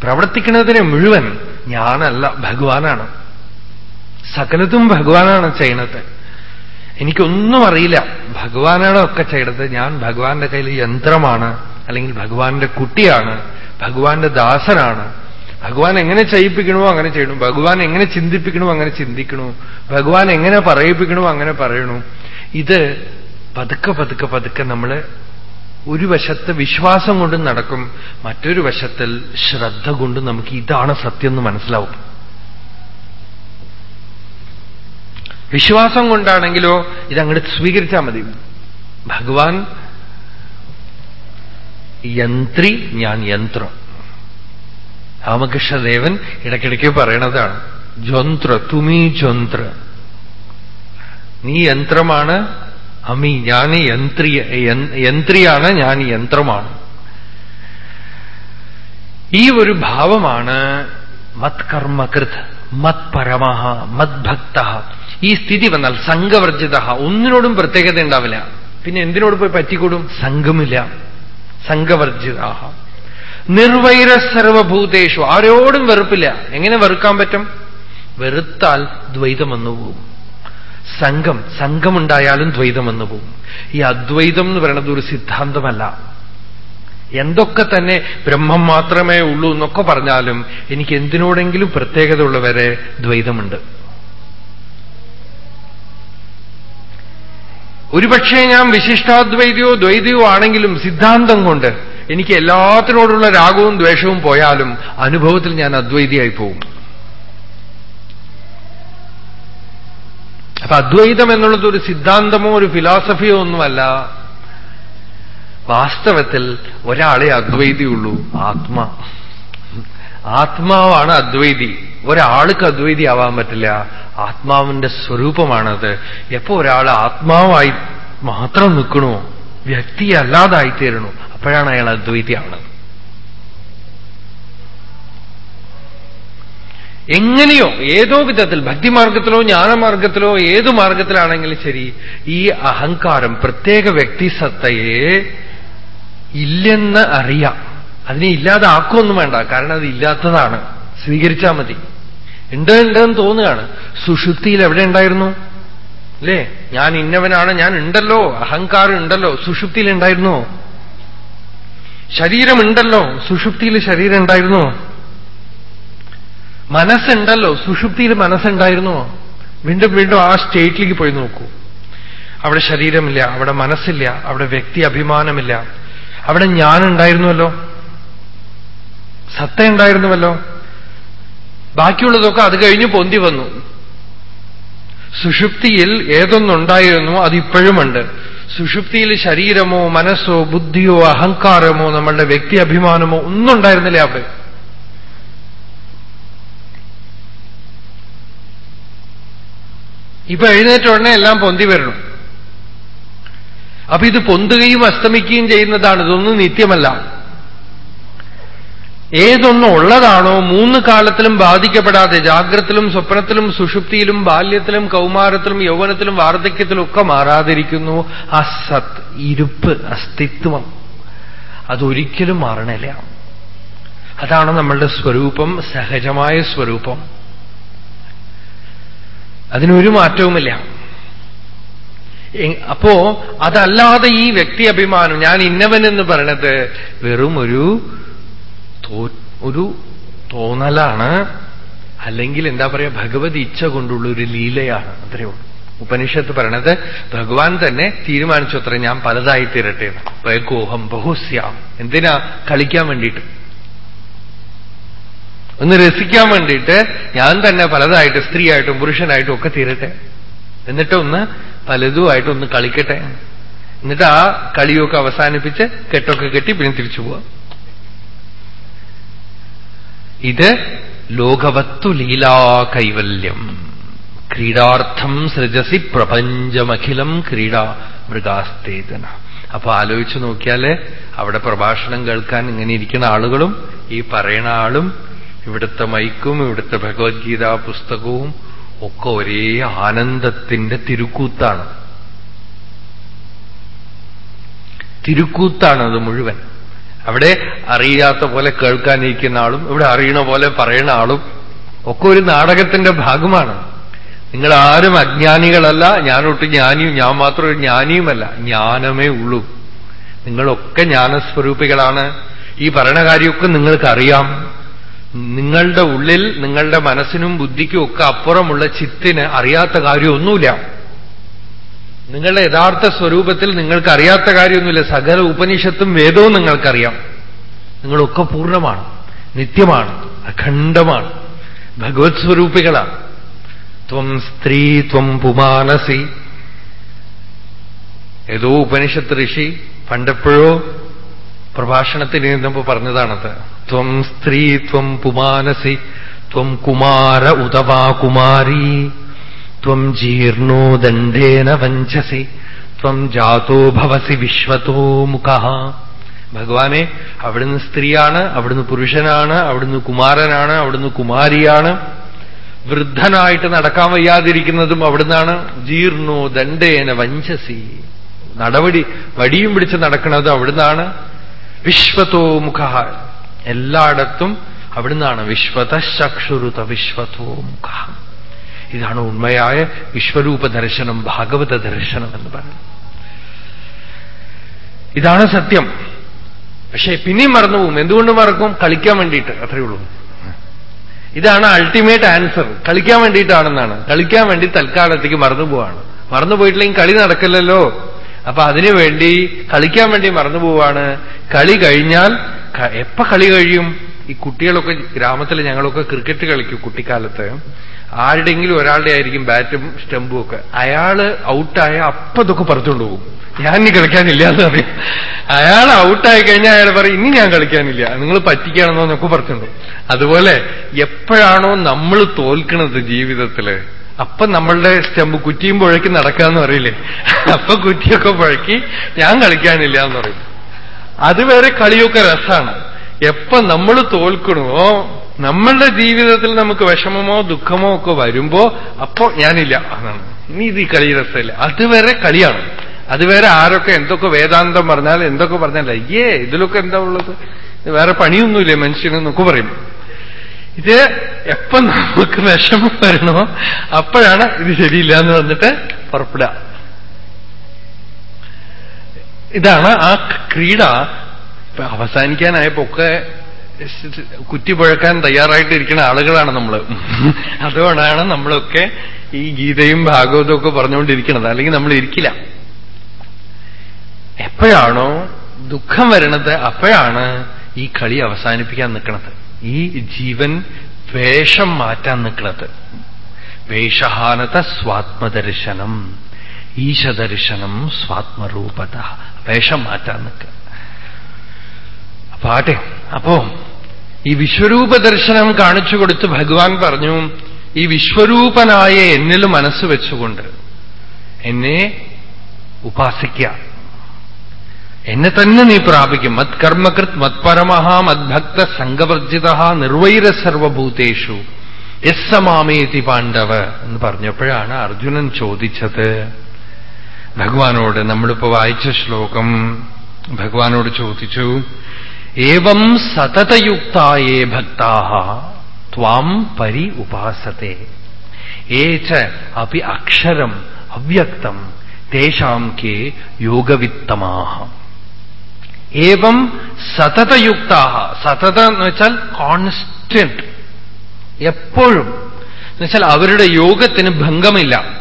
പ്രവർത്തിക്കുന്നതിനെ മുഴുവൻ ഞാനല്ല ഭഗവാനാണ്. സകലത്തും ഭഗവാനാണ് ചെയ്യണത്. എനിക്കൊന്നും അറിയില്ല ഭഗവാനാണ് ഒക്കെ ചെയ്യണത്. ഞാൻ ഭഗവാന്റെ കയ്യിൽ യന്ത്രമാണ്. അല്ലെങ്കിൽ ഭഗവാന്റെ കുട്ടിയാണ് ഭഗവാന്റെ ദാസനാണ്. ഭഗവാൻ എങ്ങനെ ചെയ്യിപ്പിക്കണോ അങ്ങനെ ചെയ്യണു. ഭഗവാൻ എങ്ങനെ ചിന്തിപ്പിക്കണോ അങ്ങനെ ചിന്തിക്കണു. ഭഗവാൻ എങ്ങനെ പറയിപ്പിക്കണോ അങ്ങനെ പറയണു. ഇത് പതുക്കെ പതുക്കെ പതുക്കെ നമ്മൾ ഒരു വശത്ത് വിശ്വാസം കൊണ്ട് നടക്കും മറ്റൊരു വശത്തിൽ ശ്രദ്ധ കൊണ്ട് നമുക്ക് ഇതാണ് സത്യം എന്ന് മനസ്സിലാവും. വിശ്വാസം കൊണ്ടാണെങ്കിലോ ഇതങ്ങോട്ട് സ്വീകരിച്ചാൽ മതി. ഭഗവാൻ യന്ത്രി ഞാൻ യന്ത്രം. രാമകൃഷ്ണദേവൻ ഇടയ്ക്കിടയ്ക്ക് പറയണതാണ് ജ്വന്ത്ര തുമീ ജ്വന്ത്ര നീ യന്ത്രമാണ് അമി ഞാൻ യന്ത്രി യന്ത്രിയാണ് ഞാൻ യന്ത്രമാണ്. ഈ ഒരു ഭാവമാണ് മത്കർമ്മകൃത് മത് പരമഹ മത് ഭക്ത ഈ സ്ഥിതി വന്നാൽ സംഘവർജിത ഒന്നിനോടും പ്രത്യേകത ഉണ്ടാവില്ല. പിന്നെ എന്തിനോട് പോയി പറ്റിക്കൂടും? സംഘമില്ല. സംഘവർജിത നിർവൈര സർവഭൂതേഷു. ആരോടും വെറുപ്പില്ല. എങ്ങനെ വെറുക്കാൻ പറ്റും? വെറുത്താൽ ദ്വൈതം വന്നു പോകും സംഘം സംഘമുണ്ടായാലും ദ്വൈതം വന്നു ഈ അദ്വൈതം എന്ന് പറയുന്നത് ഒരു സിദ്ധാന്തമല്ല. എന്തൊക്കെ തന്നെ ബ്രഹ്മം മാത്രമേ ഉള്ളൂ എന്നൊക്കെ പറഞ്ഞാലും എനിക്ക് എന്തിനോടെങ്കിലും പ്രത്യേകത ഉള്ളവരെ ദ്വൈതമുണ്ട്. ഒരുപക്ഷെ ഞാൻ വിശിഷ്ടാദ്വൈതിയോ ദ്വൈതിയോ ആണെങ്കിലും സിദ്ധാന്തം കൊണ്ട് എനിക്ക് എല്ലാത്തിനോടുള്ള രാഗവും ദ്വേഷവും പോയാലും അനുഭവത്തിൽ ഞാൻ അദ്വൈതിയായി പോകും അപ്പൊ അദ്വൈതം എന്നുള്ളത് ഒരു സിദ്ധാന്തമോ ഒരു ഫിലോസഫിയോ ഒന്നുമല്ല. വാസ്തവത്തിൽ ഒരാളെ അദ്വൈതിയുള്ളൂ ആത്മാ. ആത്മാവാണ് അദ്വൈതി. ഒരാൾക്ക് അദ്വൈതി ആവാൻ പറ്റില്ല. ആത്മാവിന്റെ സ്വരൂപമാണത്. എപ്പോ ഒരാൾ ആത്മാവായി മാത്രം നിൽക്കണോ വ്യക്തി അല്ലാതായിത്തീരണു അപ്പോഴാണ് അയാൾ അദ്വൈതിയാവണത് എങ്ങനെയോ ഏതോ വിധത്തിൽ ഭക്തിമാർഗത്തിലോ ജ്ഞാനമാർഗത്തിലോ ഏതു മാർഗത്തിലാണെങ്കിലും ശരി ഈ അഹങ്കാരം പ്രത്യേക വ്യക്തിസത്തയെ ഇല്ലെന്ന് അറിയാം. അതിനെ ഇല്ലാതാക്കൊന്നും വേണ്ട. കാരണം അത് ഇല്ലാത്തതാണ്. സ്വീകരിച്ചാൽ മതി. ഉണ്ട് ഉണ്ടെന്ന് തോന്നുകയാണ്. സുഷുപ്തിയിൽ എവിടെ ഉണ്ടായിരുന്നു? അല്ലേ? ഞാൻ ഇന്നവനാണ് ഞാൻ ഉണ്ടല്ലോ. അഹങ്കാരം ഉണ്ടല്ലോ. സുഷുപ്തിയിൽ ഉണ്ടായിരുന്നോ. ശരീരമുണ്ടല്ലോ സുഷുപ്തിയിൽ ശരീരം ഉണ്ടായിരുന്നോ. മനസ്സുണ്ടല്ലോ. സുഷുപ്തിയിൽ മനസ്സുണ്ടായിരുന്നോ. വീണ്ടും വീണ്ടും ആ സ്റ്റേറ്റിലേക്ക് പോയി നോക്കൂ. അവിടെ ശരീരമില്ല അവിടെ മനസ്സില്ല അവിടെ വ്യക്തി അഭിമാനമില്ല. അവിടെ ഞാനുണ്ടായിരുന്നുവല്ലോ സത്ത ഉണ്ടായിരുന്നുവല്ലോ ബാക്കിയുള്ളതൊക്കെ അത് കഴിഞ്ഞ് പൊന്തി വന്നു. സുഷുപ്തിയിൽ ഏതൊന്നുണ്ടായിരുന്നു അതിപ്പോഴുമുണ്ട് സുഷുപ്തിയിൽ ശരീരമോ മനസ്സോ ബുദ്ധിയോ അഹങ്കാരമോ നമ്മളുടെ വ്യക്തി അഭിമാനമോ ഒന്നും ഉണ്ടായിരുന്നില്ല അവിടെ. ഇപ്പൊ എഴുന്നേറ്റ ഉടനെ എല്ലാം പൊന്തി വരണം. അപ്പൊ ഇത് പൊന്തുകയും അസ്തമിക്കുകയും ചെയ്യുന്നതാണ് ഇതൊന്നും നിത്യമല്ല. ഏതൊന്നും ഉള്ളതാണോ മൂന്ന് കാലത്തിലും ബാധിക്കപ്പെടാതെ ജാഗ്രത്തിലും സ്വപ്നത്തിലും സുഷുപ്തിയിലും ബാല്യത്തിലും കൗമാരത്തിലും യൗവനത്തിലും വാർദ്ധക്യത്തിലും ഒക്കെ മാറാതിരിക്കുന്നു. ആ സത് ഇരുപ്പ് അസ്തിത്വം. അതൊരിക്കലും മാറണില്ല അതാണ് നമ്മളുടെ സ്വരൂപം സഹജമായ സ്വരൂപം. അതിനൊരു മാറ്റവുമില്ല. അപ്പോ അതല്ലാതെ ഈ വ്യക്തി അഭിമാനം ഞാൻ ഇന്നവൻ എന്ന് പറയണത് വെറും ഒരു തോന്നലാണ്. അല്ലെങ്കിൽ എന്താ പറയുക ഭഗവത് ഇച്ഛ കൊണ്ടുള്ള ഒരു ലീലയാണ്. അത്രയേ ഉള്ളൂ. ഉപനിഷത്ത് പറയണത് ഭഗവാൻ തന്നെ തീരുമാനിച്ചു അത്ര ഞാൻ പലതായി തീരട്ടെ വൈകോഹം ബഹുസ്യാം. എന്തിനാ? കളിക്കാൻ വേണ്ടിയിട്ട്. ഒന്ന് രസിക്കാൻ വേണ്ടിയിട്ട് ഞാൻ തന്നെ പലതായിട്ട് സ്ത്രീയായിട്ടും പുരുഷനായിട്ടും ഒക്കെ തീരട്ടെ. എന്നിട്ടൊന്ന് പലതുമായിട്ടൊന്ന് കളിക്കട്ടെ. എന്നിട്ട് ആ കളിയൊക്കെ അവസാനിപ്പിച്ച് കെട്ടൊക്കെ കെട്ടി പിന്നെ തിരിച്ചു പോവാം. ഇത് ലോകവത്തു ലീലാ കൈവല്യം ക്രീഡാർത്ഥം സൃജസി പ്രപഞ്ചമഖിലം ക്രീഡാ മൃഗാസ്തേജന അപ്പൊ ആലോചിച്ചു നോക്കിയാൽ അവിടെ പ്രഭാഷണം കേൾക്കാൻ ഇങ്ങനെ ഇരിക്കുന്ന ആളുകളും ഈ പറയണ ആളും ഇവിടുത്തെ മൈക്കും ഇവിടുത്തെ ഭഗവത്ഗീത പുസ്തകവും ഒക്കെ ഒരേ ആനന്ദത്തിന്റെ തിരുക്കൂത്താണ്. തിരുക്കൂത്താണ് അത് മുഴുവൻ. അവിടെ അറിയാത്ത പോലെ കേൾക്കാനിരിക്കുന്ന ആളും ഇവിടെ അറിയണ പോലെ പറയണ ആളും ഒക്കെ ഒരു നാടകത്തിന്റെ ഭാഗമാണ്. നിങ്ങൾ ആരും അജ്ഞാനികളല്ല ഞാനൊട്ട് ജ്ഞാനിയും ഞാൻ മാത്രം ഒരു ജ്ഞാനിയുമല്ല ജ്ഞാനമേ ഉള്ളൂ. നിങ്ങളൊക്കെ ജ്ഞാനസ്വരൂപികളാണ്. ഈ പറയണ കാര്യമൊക്കെ നിങ്ങൾക്കറിയാം. നിങ്ങളുടെ ഉള്ളിൽ നിങ്ങളുടെ മനസ്സിനും ബുദ്ധിക്കും ഒക്കെ അപ്പുറമുള്ള ചിത്തിന് അറിയാത്ത കാര്യമൊന്നുമില്ല. നിങ്ങളുടെ യഥാർത്ഥ സ്വരൂപത്തിൽ നിങ്ങൾക്ക് അറിയാത്ത കാര്യമൊന്നുമില്ല. സകല ഉപനിഷത്തും വേദവും നിങ്ങൾക്കറിയാം. നിങ്ങളൊക്കെ പൂർണമാണ് നിത്യമാണ് അഖണ്ഡമാണ് ഭഗവത് സ്വരൂപികളാണ്. ത്വം സ്ത്രീ ത്വം പുമാനസി. ഏതോ ഉപനിഷത്ത് ഋഷി പണ്ടെപ്പോഴോ പ്രഭാഷണത്തിന് ഇരുന്നപ്പോ പറഞ്ഞതാണത്. ത്വം സ്ത്രീ ത്വം പുമാനസി ത്വം കുമാര ഉതവാ കുമാരി. ത്വം ജീർണോ ദണ്ഡേന വഞ്ചസി ത്വം ജാതോ ഭവസി വിശ്വത്തോ മുഖ ഭഗവാനെ അവിടുന്ന് സ്ത്രീയാണ് അവിടുന്ന് പുരുഷനാണ് അവിടുന്ന് കുമാരനാണ് അവിടുന്ന് കുമാരിയാണ്. വൃദ്ധനായിട്ട് നടക്കാൻ വയ്യാതിരിക്കുന്നതും അവിടുന്നാണ്. ജീർണോ ദണ്ഡേന വഞ്ചസി. നടപടി വടിയും പിടിച്ച് നടക്കുന്നത് അവിടുന്നാണ്. വിശ്വത്തോ മുഖ. എല്ലായിടത്തും അവിടുന്നാണ്. വിശ്വത ചക്ഷുരുത വിശ്വത്തോ മുഖ. ഇതാണ് ഉണ്മയായ വിശ്വരൂപ ദർശനം ഭാഗവത ദർശനം എന്ന് പറയുന്നത്. ഇതാണ് സത്യം. പക്ഷേ പിന്നെയും മറന്നുപോകും എന്തുകൊണ്ട് മറക്കും? കളിക്കാൻ വേണ്ടിയിട്ട്. അത്രയേ ഉള്ളൂ. ഇതാണ് അൾട്ടിമേറ്റ് ആൻസർ കളിക്കാൻ വേണ്ടിയിട്ടാണെന്നാണ്. കളിക്കാൻ വേണ്ടി തൽക്കാലത്തേക്ക് മറന്നുപോവാണ് മറന്നുപോയിട്ടില്ലെങ്കിൽ കളി നടക്കില്ലല്ലോ. അപ്പൊ അതിനുവേണ്ടി കളിക്കാൻ വേണ്ടി മറന്നുപോവാണ് കളി കഴിഞ്ഞാൽ എപ്പ കളി കഴിയും? ഈ കുട്ടികളൊക്കെ ഗ്രാമത്തിൽ ഞങ്ങളൊക്കെ ക്രിക്കറ്റ് കളിക്കും കുട്ടിക്കാലത്ത്. ആരുടെങ്കിലും ഒരാളുടെ ആയിരിക്കും ബാറ്റും സ്റ്റമ്പും ഒക്കെ. അയാൾ ഔട്ടായ അപ്പൊ ഇതൊക്കെ പറിച്ചുകൊണ്ട് പോകും. ഞാൻ ഇനി കളിക്കാനില്ല എന്ന് പറയും. അയാൾ ഔട്ടായി കഴിഞ്ഞാൽ അയാൾ പറയും ഇനി ഞാൻ കളിക്കാനില്ല. നിങ്ങൾ പറ്റിക്കണമെന്നോ എന്നൊക്കെ പറഞ്ഞിട്ടുണ്ട് അതുപോലെ എപ്പോഴാണോ നമ്മൾ തോൽക്കുന്നത് ജീവിതത്തിൽ അപ്പൊ നമ്മളുടെ സ്റ്റമ്പ് കുറ്റിയും പുഴയ്ക്ക് നടക്കാന്ന് പറയില്ലേ? അപ്പൊ കുറ്റിയൊക്കെ പുഴക്കി ഞാൻ കളിക്കാനില്ല എന്ന് പറയും. അതുവരെ കളിയൊക്കെ രസാണ്. എപ്പൊ നമ്മൾ തോൽക്കണമോ നമ്മളുടെ ജീവിതത്തിൽ നമുക്ക് വിഷമമോ ദുഃഖമോ ഒക്കെ വരുമ്പോ അപ്പോ ഞാനില്ല. എന്നാണ് ഇനി ഇത് ഈ കളി അതുവരെ കളിയാണ്. അതുവരെ ആരൊക്കെ എന്തൊക്കെ വേദാന്തം പറഞ്ഞാൽ എന്തൊക്കെ പറഞ്ഞാൽ അയ്യേ ഇതിലൊക്കെ എന്താ ഉള്ളത്? വേറെ പണിയൊന്നുമില്ലേ മനുഷ്യനെന്നൊക്കെ പറയും. ഇത് എപ്പ നമുക്ക് വിഷമം വരണോ അപ്പോഴാണ് ഇത് ശരിയില്ല എന്ന് പറഞ്ഞിട്ട് പുറപ്പെടുക. ഇതാണ് ആ ക്രീഡ അവസാനിക്കാനായപ്പോ ഒക്കെ കുറ്റിപ്പുഴക്കാൻ തയ്യാറായിട്ടിരിക്കുന്ന ആളുകളാണ് നമ്മൾ അതുകൊണ്ടാണ് നമ്മളൊക്കെ ഈ ഗീതയും ഭാഗവതവും ഒക്കെ പറഞ്ഞുകൊണ്ടിരിക്കുന്നത്. അല്ലെങ്കിൽ നമ്മൾ ഇരിക്കില്ല. എപ്പോഴാണോ ദുഃഖം വരണത് അപ്പോഴാണ് ഈ കളി അവസാനിപ്പിക്കാൻ നിൽക്കുന്നത് ഈ ജീവൻ വേഷം മാറ്റാൻ നിൽക്കുന്നത് വേഷഹാനത സ്വാത്മദർശനം ഈശദർശനം സ്വാത്മരൂപത. വേഷം മാറ്റാൻ നിൽക്കുക പാട്ടെ. അപ്പോ ഈ വിശ്വരൂപ ദർശനം കാണിച്ചു കൊടുത്ത് ഭഗവാൻ പറഞ്ഞു ഈ വിശ്വരൂപനായ എന്നിൽ മനസ്സ് വെച്ചുകൊണ്ട് എന്നെ ഉപാസിക്ക. എന്നെ തന്നെ നീ പ്രാപിക്കും. മത്കർമ്മകൃത് മത്പരമഹ മദ്ഭക്ത സംഘവർജിത നിർവൈര സർവഭൂതേഷു എസ് സമാമേതി പാണ്ഡവ എന്ന് പറഞ്ഞപ്പോഴാണ് അർജുനൻ ചോദിച്ചത്. ഭഗവാനോട് നമ്മളിപ്പോ വായിച്ച ശ്ലോകം ഭഗവാനോട് ചോദിച്ചു ഏവം സതതയുക്തായേ ഭക്താഹ ത്വാം പരി ഉപാസത്തെ. ഏച്ച അപ്പി അക്ഷരം അവ്യക്തം തേഷാം കെ യോഗവിത്തമാഹ. ഏവം സതതയുക്താഹ സതത എന്ന് വെച്ചാൽ കോൺസ്റ്റന്റ് എപ്പോഴും. എന്നുവെച്ചാൽ അവരുടെ യോഗത്തിന് ഭംഗമില്ല.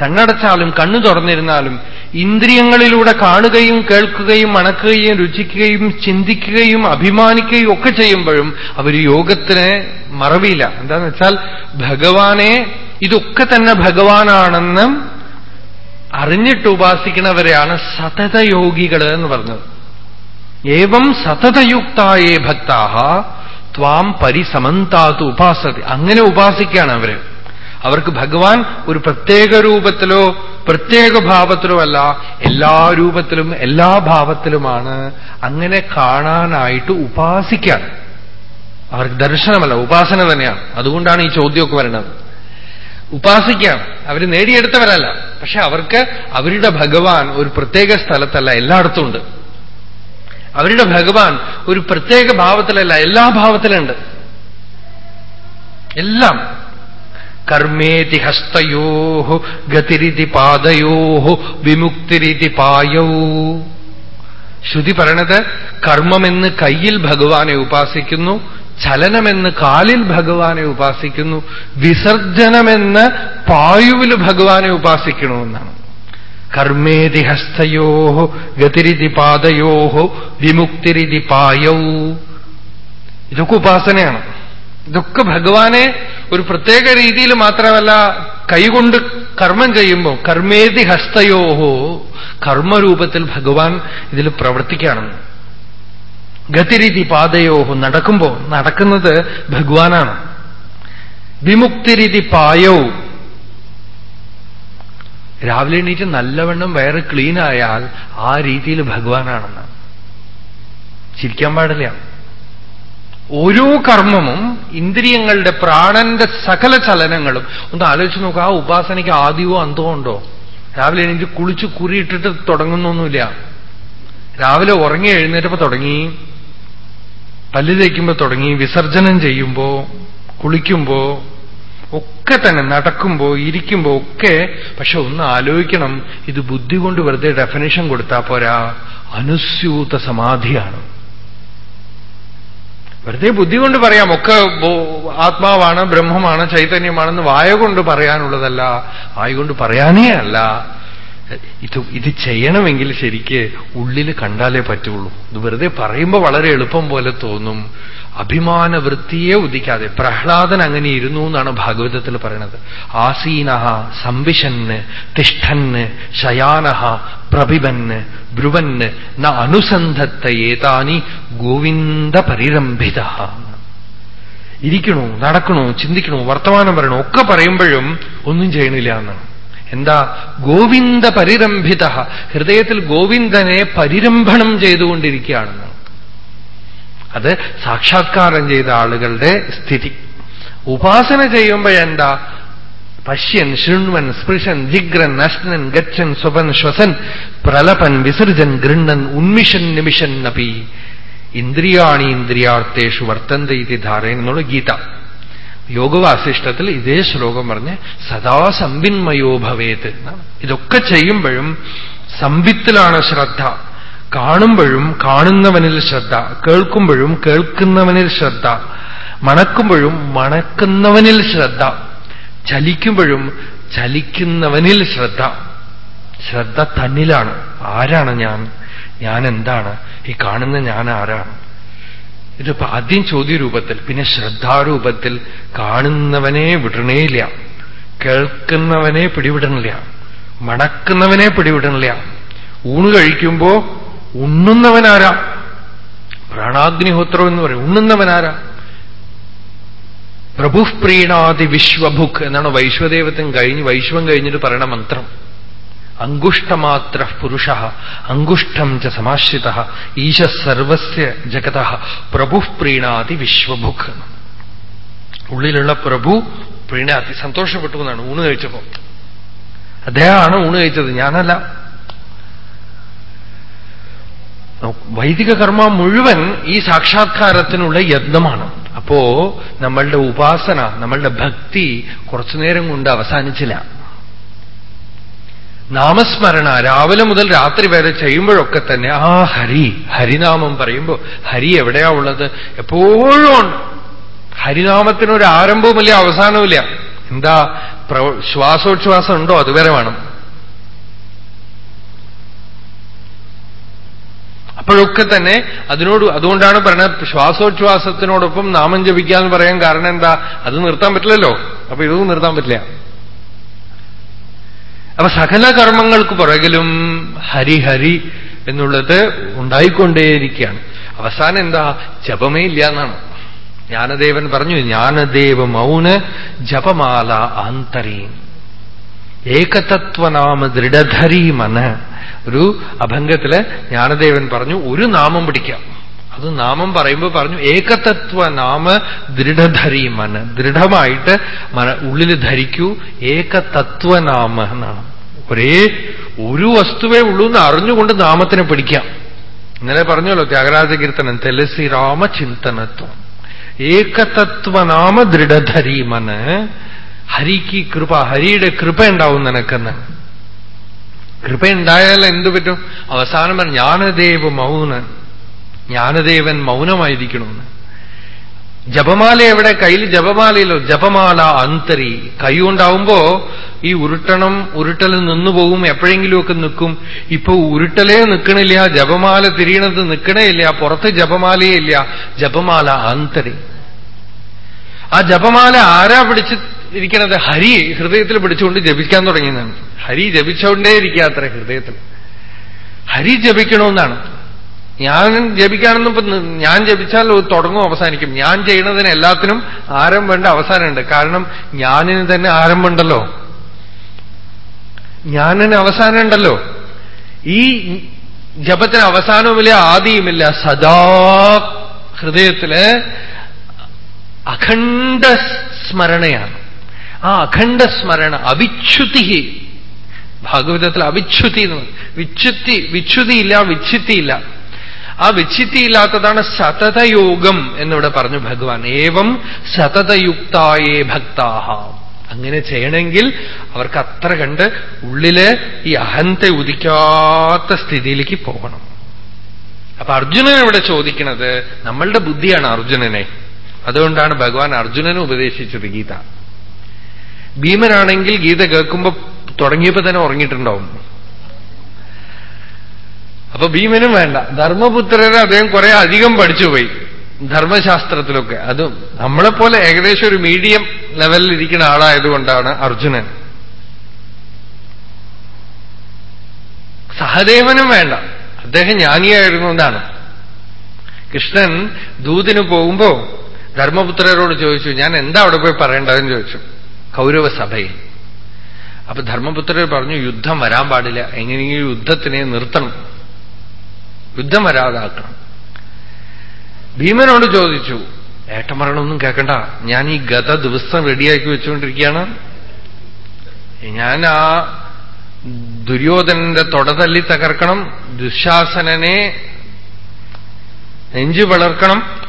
കണ്ണടച്ചാലും കണ്ണു തുറന്നിരുന്നാലും ഇന്ദ്രിയങ്ങളിലൂടെ കാണുകയും കേൾക്കുകയും മണക്കുകയും രുചിക്കുകയും ചിന്തിക്കുകയും അഭിമാനിക്കുകയും ഒക്കെ ചെയ്യുമ്പോഴും അവർ യോഗത്തിന് മറവിയില്ല. എന്താന്ന് വെച്ചാൽ ഭഗവാനെ ഇതൊക്കെ തന്നെ ഭഗവാനാണെന്ന് അറിഞ്ഞിട്ട് ഉപാസിക്കുന്നവരെയാണ് സതതയോഗികൾ എന്ന് പറഞ്ഞത്. ഏവം സതതയുക്തായേ ഭക്താഹ ത്വാം പരിസമന്താത്ത് ഉപാസതി. അങ്ങനെ ഉപാസിക്കുകയാണ് അവർ. അവർക്ക് ഭഗവാൻ ഒരു പ്രത്യേക രൂപത്തിലോ പ്രത്യേക ഭാവത്തിലോ അല്ല എല്ലാ രൂപത്തിലും എല്ലാ ഭാവത്തിലുമാണ് അങ്ങനെ കാണാനായിട്ട് ഉപാസിക്കാൻ. അവർക്ക് ദർശനമല്ല ഉപാസന തന്നെയാണ്. അതുകൊണ്ടാണ് ഈ ചോദ്യമൊക്കെ വരുന്നത് ഉപാസിക്കാം അവർ നേടിയെടുത്തവരല്ല. പക്ഷെ അവർക്ക് അവരുടെ ഭഗവാൻ ഒരു പ്രത്യേക സ്ഥലത്തല്ല എല്ലായിടത്തും ഉണ്ട് അവരുടെ ഭഗവാൻ ഒരു പ്രത്യേക ഭാവത്തിലല്ല എല്ലാ ഭാവത്തിലുണ്ട്. എല്ലാം. കർമ്മേതി ഹസ്തയോ ഗതിരിതി പാദയോ വിമുക്തിരിതി പായൗ. ശ്രുതി പറയണത് കർമ്മമെന്ന് കയ്യിൽ ഭഗവാനെ ഉപാസിക്കുന്നു ചലനമെന്ന് കാലിൽ ഭഗവാനെ ഉപാസിക്കുന്നു വിസർജനമെന്ന് പായുവിൽ ഭഗവാനെ ഉപാസിക്കണമെന്നാണ്. കർമ്മേതി ഹസ്തയോ ഗതിരിതി പാദയോ വിമുക്തിരിതി പായൗ. ഇതൊക്കെ ഉപാസനയാണ്. ഇതൊക്കെ ഭഗവാനെ ഒരു പ്രത്യേക രീതിയിൽ മാത്രമല്ല കൈകൊണ്ട് കർമ്മം ചെയ്യുമ്പോൾ കർമ്മേതി ഹസ്തയോഹോ കർമ്മരൂപത്തിൽ ഭഗവാൻ ഇതിൽ പ്രവർത്തിക്കുകയാണ്. ഗതിരീതി പാതയോഹോ നടക്കുമ്പോൾ നടക്കുന്നത് ഭഗവാനാണ്. വിമുക്തിരീതി പായോ. രാവിലെ എണീറ്റ് നല്ലവണ്ണം വയറ് ക്ലീനായാൽ ആ രീതിയിൽ ഭഗവാനാണെന്ന് ചിരിക്കാൻ പാടില്ല. ഓരോ കർമ്മവും ഇന്ദ്രിയങ്ങളുടെ പ്രാണന്റെ സകല ചലനങ്ങളും. ഒന്ന് ആലോചിച്ച് നോക്കുക ആ ഉപാസനയ്ക്ക് ആദ്യമോ അന്തമോ ഉണ്ടോ? രാവിലെ എനിക്ക് കുളിച്ച് കുറിയിട്ടിട്ട് തുടങ്ങുന്നൊന്നുമില്ല. രാവിലെ ഉറങ്ങി എഴുന്നേറ്റപ്പോ തുടങ്ങി. പല്ല് തേക്കുമ്പോ തുടങ്ങി വിസർജനം ചെയ്യുമ്പോ കുളിക്കുമ്പോ ഒക്കെ തന്നെ നടക്കുമ്പോ ഇരിക്കുമ്പോ ഒക്കെ. പക്ഷെ ഒന്ന് ആലോചിക്കണം ഇത് ബുദ്ധി കൊണ്ട് വെറുതെ ഡെഫിനേഷൻ കൊടുത്താ പോരാ. അനുസ്യൂത സമാധിയാണ്. വെറുതെ ബുദ്ധി കൊണ്ട് പറയാം. ഒക്കെ ആത്മാവാണ് ബ്രഹ്മമാണ് ചൈതന്യമാണെന്ന് വായ കൊണ്ട് പറയാനുള്ളതല്ല. വായ കൊണ്ട് പറയാനേ അല്ല. ഇത് ഇത് ചെയ്യണമെങ്കിൽ ശരിക്ക് ഉള്ളിൽ കണ്ടാലേ പറ്റുള്ളൂ. ഇത് വെറുതെ പറയുമ്പോൾ വളരെ എളുപ്പം പോലെ തോന്നും. അഭിമാന വൃത്തിയെ ഉദിക്കാതെ. പ്രഹ്ലാദൻ അങ്ങനെ ഇരുന്നു എന്നാണ് ഭാഗവതത്തിൽ പറയുന്നത്. ആസീന സംവിശന് തിഷ്ഠന് ശയാനഹ പ്രഭിബന് ബ്രുവന് ന അനുസന്ധത്ത ഏതാനി ഗോവിന്ദ പരിരംഭിത. ഇരിക്കണു നടക്കണു ചിന്തിക്കണു വർത്തമാനം പറയണു ഒക്കെ പറയുമ്പോഴും ഒന്നും ചെയ്യണില്ല എന്നാണ് എന്താ? ഗോവിന്ദ പരിരംഭിത. ഹൃദയത്തിൽ ഗോവിന്ദനെ പരിരംഭണം ചെയ്തുകൊണ്ടിരിക്കുകയാണെന്നാണ് അത് സാക്ഷാത്കാരം ചെയ്ത ആളുകളുടെ സ്ഥിതി. ഉപാസന ചെയ്യുമ്പോഴെന്താ പശ്യൻ ശൃണ്വൻ സ്പൃശൻ ജിഗ്രൻ അശ്നൻ ഗച്ഛൻ സ്വപൻ ശ്വസൻ പ്രലപൻ വിസർജൻ ഗൃണ്ണൻ ഉന്മിഷൻ നിമിഷൻ നപി. ഇന്ദ്രിയാണി ഇന്ദ്രിയാർത്ഥേഷു വർത്തന്ത ഇതി ധാരയൻ എന്നുള്ള ഗീത. യോഗവാസിഷ്ടത്തിൽ ഇതേ ശ്ലോകം പറഞ്ഞ് സദാ സമ്പിന്മയോ ഭവേത് ഇതൊക്കെ ചെയ്യുമ്പോഴും സംവിത്തിലാണ് ശ്രദ്ധ. കാണുമ്പോഴും കാണുന്നവനിൽ ശ്രദ്ധ കേൾക്കുമ്പോഴും കേൾക്കുന്നവനിൽ ശ്രദ്ധ മണക്കുമ്പോഴും മണക്കുന്നവനിൽ ശ്രദ്ധ ചലിക്കുമ്പോഴും ചലിക്കുന്നവനിൽ ശ്രദ്ധ. ശ്രദ്ധ തന്നിലാണ്. ആരാണ് ഞാൻ? ഞാൻ എന്താണ്? ഈ കാണുന്ന ഞാൻ ആരാണ്? ഇതിപ്പോ ആദ്യം ചോദ്യരൂപത്തിൽ പിന്നെ ശ്രദ്ധാരൂപത്തിൽ കാണുന്നവനെ വിടണേയില്ല. കേൾക്കുന്നവനെ പിടിവിടണില്ല. മണക്കുന്നവനെ പിടിവിടണില്ല. ഊണ് കഴിക്കുമ്പോ ഉണ്ണുന്നവനാരാ? പ്രാണാഗ്നിഹോത്രം എന്ന് പറയും. ഉണ്ണുന്നവനാരാ? പ്രഭുപ്രീണാതി വിശ്വഭുക്ക് എന്നാണ് വൈശ്വദേവത്വം കഴിഞ്ഞ് വൈശ്വം കഴിഞ്ഞിട്ട് പറയണ മന്ത്രം. അങ്കുഷ്ടമാത്ര പുരുഷ അങ്കുഷ്ടം ച സമാശ്രിത ഈശ സർവസ്യ ജഗത പ്രഭു പ്രീണാതി വിശ്വഭുക്ക് ഉള്ളിലുള്ള പ്രഭു പ്രീണാതി സന്തോഷപ്പെട്ടു എന്നാണ് ഊണ് കഴിച്ചപ്പോ. അദ്ദേഹമാണ് ഊണ് കഴിച്ചത്. ഞാനല്ല. വൈദിക കർമ്മ മുഴുവൻ ഈ സാക്ഷാത്കാരത്തിനുള്ള യത്നമാണ്. അപ്പോ നമ്മളുടെ ഉപാസന നമ്മളുടെ ഭക്തി കുറച്ചു നേരം കൊണ്ട് അവസാനിച്ചില്ല. നാമസ്മരണ രാവിലെ മുതൽ രാത്രി വരെ ചെയ്യുമ്പോഴൊക്കെ തന്നെ ആ ഹരി ഹരിനാമം പറയുമ്പോൾ ഹരി എവിടെയാ ഉള്ളത്? എപ്പോഴും ഉണ്ട്. ഹരിനാമത്തിനൊരു ആരംഭവുമില്ല അവസാനവുമില്ല. എന്താ ശ്വാസോച്ഛ്വാസം ഉണ്ടോ? അതുവരെ വേണം. അപ്പോഴൊക്കെ തന്നെ അതിനോട് അതുകൊണ്ടാണ് പറയുന്നത് ശ്വാസോച്ഛ്വാസത്തിനോടൊപ്പം നാമം ജപിക്കാന്ന് പറയാൻ കാരണം എന്താ? അത് നിർത്താൻ പറ്റില്ലല്ലോ. അപ്പൊ ഇതൊന്നും നിർത്താൻ പറ്റില്ല. അപ്പൊ സകല കർമ്മങ്ങൾക്ക് പുറകിലും ഹരിഹരി എന്നുള്ളത് ഉണ്ടായിക്കൊണ്ടേയിരിക്കുകയാണ്. അവസാനം എന്താ? ജപമേ ഇല്ല എന്നാണ്. ജ്ഞാനദേവൻ പറഞ്ഞു ജ്ഞാനദേവ മൗന് ജപമാല ആന്തരീം. ഏകതത്വനാമ ദൃഢധരീ മന. ഒരു അഭംഗത്തിൽ ജ്ഞാനദേവൻ പറഞ്ഞു ഒരു നാമം പിടിക്കാം. അത് നാമം പറയുമ്പോൾ പറഞ്ഞു ഏകതത്വ നാമ ദൃഢധരി മന. ദൃഢമായിട്ട് മന ഉള്ളിൽ ധരിക്കൂ ഏകതത്വനാമ എന്നാണ്. ഒരേ ഒരു വസ്തുവേ ഉള്ളൂ എന്ന് അറിഞ്ഞുകൊണ്ട് നാമത്തിനെ പിടിക്കാം. ഇന്നലെ പറഞ്ഞല്ലോ ത്യാഗരാജ കീർത്തനം തെലസി രാമചിന്തനത്വം. ഏകതത്വനാമ ദൃഢധരി മന. ഹരിക്ക് കൃപ ഹരിയുടെ കൃപ ഉണ്ടാവും നിനക്കെന്ന്. കൃപ ഉണ്ടായാൽ എന്തു പറ്റും? അവസാനം ജ്ഞാനദേവ് മൗന ജ്ഞാനദേവൻ മൗനമായിരിക്കണമെന്ന് ജപമാല എവിടെ? കയ്യിൽ ജപമാലയിലോ? ജപമാല അന്തരി. കൈ കൊണ്ടാവുമ്പോ ഈ ഉരുട്ടണം ഉരുട്ടൽ നിന്നുപോകും എപ്പോഴെങ്കിലുമൊക്കെ നിൽക്കും. ഇപ്പൊ ഉരുട്ടലേ നിൽക്കണില്ല ജപമാല തിരിയണത് നിൽക്കണേ ഇല്ല പുറത്ത് ജപമാലയേ ഇല്ല. ജപമാല അന്തരി. ആ ജപമാല ആരാ പിടിച്ച് ഇരിക്കണത് ഹരി ഹൃദയത്തിൽ പിടിച്ചുകൊണ്ട് ജപിക്കാൻ തുടങ്ങിയതാണ് ഹരി ജപിച്ചുകൊണ്ടേ ഇരിക്കാത്ര ഹൃദയത്തിൽ. ഹരി ജപിക്കണമെന്നാണ്. ഞാൻ ജപിക്കാണെന്നും ഇപ്പൊ ഞാൻ ജപിച്ചാൽ തുടങ്ങും അവസാനിക്കും. ഞാൻ ചെയ്യുന്നതിന് എല്ലാത്തിനും ആരംഭമുണ്ട് അവസാനമുണ്ട്. കാരണം ഞാനിന് തന്നെ ആരംഭമുണ്ടല്ലോ ഞാനിന് അവസാനമുണ്ടല്ലോ. ഈ ജപത്തിന് അവസാനവുമില്ല ആദിയുമില്ല. സദാ ഹൃദയത്തിൽ അഖണ്ഡ സ്മരണയാണ്. ആ അഖണ്ഡ സ്മരണ അവിച്ഛുതി ഭാഗവതത്തിൽ അവിച്ഛുതി എന്ന് വിച്ഛുത്തി വിച്ഛുതിയില്ല വിച്ഛിത്തിയില്ല. ആ വിച്ഛിത്തിയില്ലാത്തതാണ് സതതയോഗം എന്നിവിടെ പറഞ്ഞു ഭഗവാൻ. ഏവം സതതയുക്തായേ ഭക്താഹ. അങ്ങനെ ചെയ്യണമെങ്കിൽ അവർക്ക് അത്ര കണ്ട് ഉള്ളിൽ ഈ അഹന്ത ഉദിക്കാത്ത സ്ഥിതിയിലേക്ക് പോകണം. അപ്പൊ അർജുനൻ ഇവിടെ ചോദിക്കുന്നത് നമ്മളുടെ ബുദ്ധിയാണ് അർജുനനെ. അതുകൊണ്ടാണ് ഭഗവാൻ അർജുനന് ഉപദേശിച്ചത് ഗീത. ഭീമനാണെങ്കിൽ ഗീത കേൾക്കുമ്പോ തുടങ്ങിയപ്പോ തന്നെ ഉറങ്ങിയിട്ടുണ്ടാവും. അപ്പൊ ഭീമനും വേണ്ട. ധർമ്മപുത്രരെ അദ്ദേഹം കുറെ അധികം പഠിച്ചുപോയി ധർമ്മശാസ്ത്രത്തിലൊക്കെ. അതും നമ്മളെപ്പോലെ ഏകദേശം ഒരു മീഡിയം ലെവലിൽ ഇരിക്കുന്ന ആളായതുകൊണ്ടാണ് അർജുനൻ. സഹദേവനും വേണ്ട. അദ്ദേഹം ജ്ഞാനിയായിരുന്നു എന്നാണ്. കൃഷ്ണൻ ദൂതിന് പോകുമ്പോ ധർമ്മപുത്രരോട് ചോദിച്ചു ഞാൻ എന്താ അവിടെ പോയി പറയേണ്ടതെന്ന് ചോദിച്ചു? കൗരവ സഭയിൽ അപ്പൊ ധർമ്മപുത്രർ പറഞ്ഞു യുദ്ധം വരാൻ പാടില്ല. എങ്ങനെയെങ്കിലും യുദ്ധത്തിനെ നിർത്തണം. യുദ്ധം വരാതാക്കണം. ഭീമനോട് ചോദിച്ചു ഏട്ടമരണമൊന്നും കേൾക്കണ്ട ഞാൻ ഈ ഗത ദിവസം റെഡിയാക്കി വെച്ചുകൊണ്ടിരിക്കുകയാണ്. ഞാൻ ആ ദുര്യോധനന്റെ തൊടതല്ലി തകർക്കണം. ദുശാസനനെ നെഞ്ചു വളർക്കണം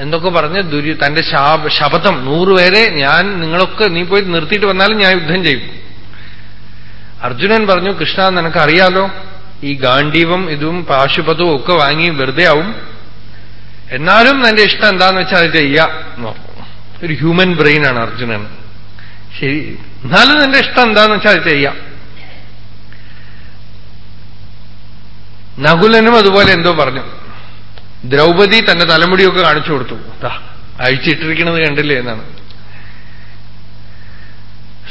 എന്തൊക്കെ പറഞ്ഞ് ദുര്യ തന്റെ ശപഥം. നൂറുപേരെ ഞാൻ നിങ്ങളൊക്കെ നീ പോയി നിർത്തിയിട്ട് വന്നാലും ഞാൻ യുദ്ധം ചെയ്യും. അർജുനൻ പറഞ്ഞു കൃഷ്ണ നിനക്കറിയാലോ ഈ ഗാന്ഡീവം ഇതും പാശുപതവും ഒക്കെ വാങ്ങി വെറുതെ ആവും. എന്നാലും നിന്റെ ഇഷ്ടം എന്താന്ന് വെച്ചാൽ അത് ചെയ്യാം. ഒരു ഹ്യൂമൻ ബ്രെയിനാണ് അർജുനൻ. ശരി. എന്നാലും നിന്റെ ഇഷ്ടം എന്താന്ന് വെച്ചാൽ അത് ചെയ്യാം. നകുലനും അതുപോലെ എന്തോ പറഞ്ഞു. ദ്രൗപദി തന്റെ തലമുടിയൊക്കെ കാണിച്ചു കൊടുത്തു. അഴിച്ചിട്ടിരിക്കുന്നത് കണ്ടില്ലേ എന്നാണ്.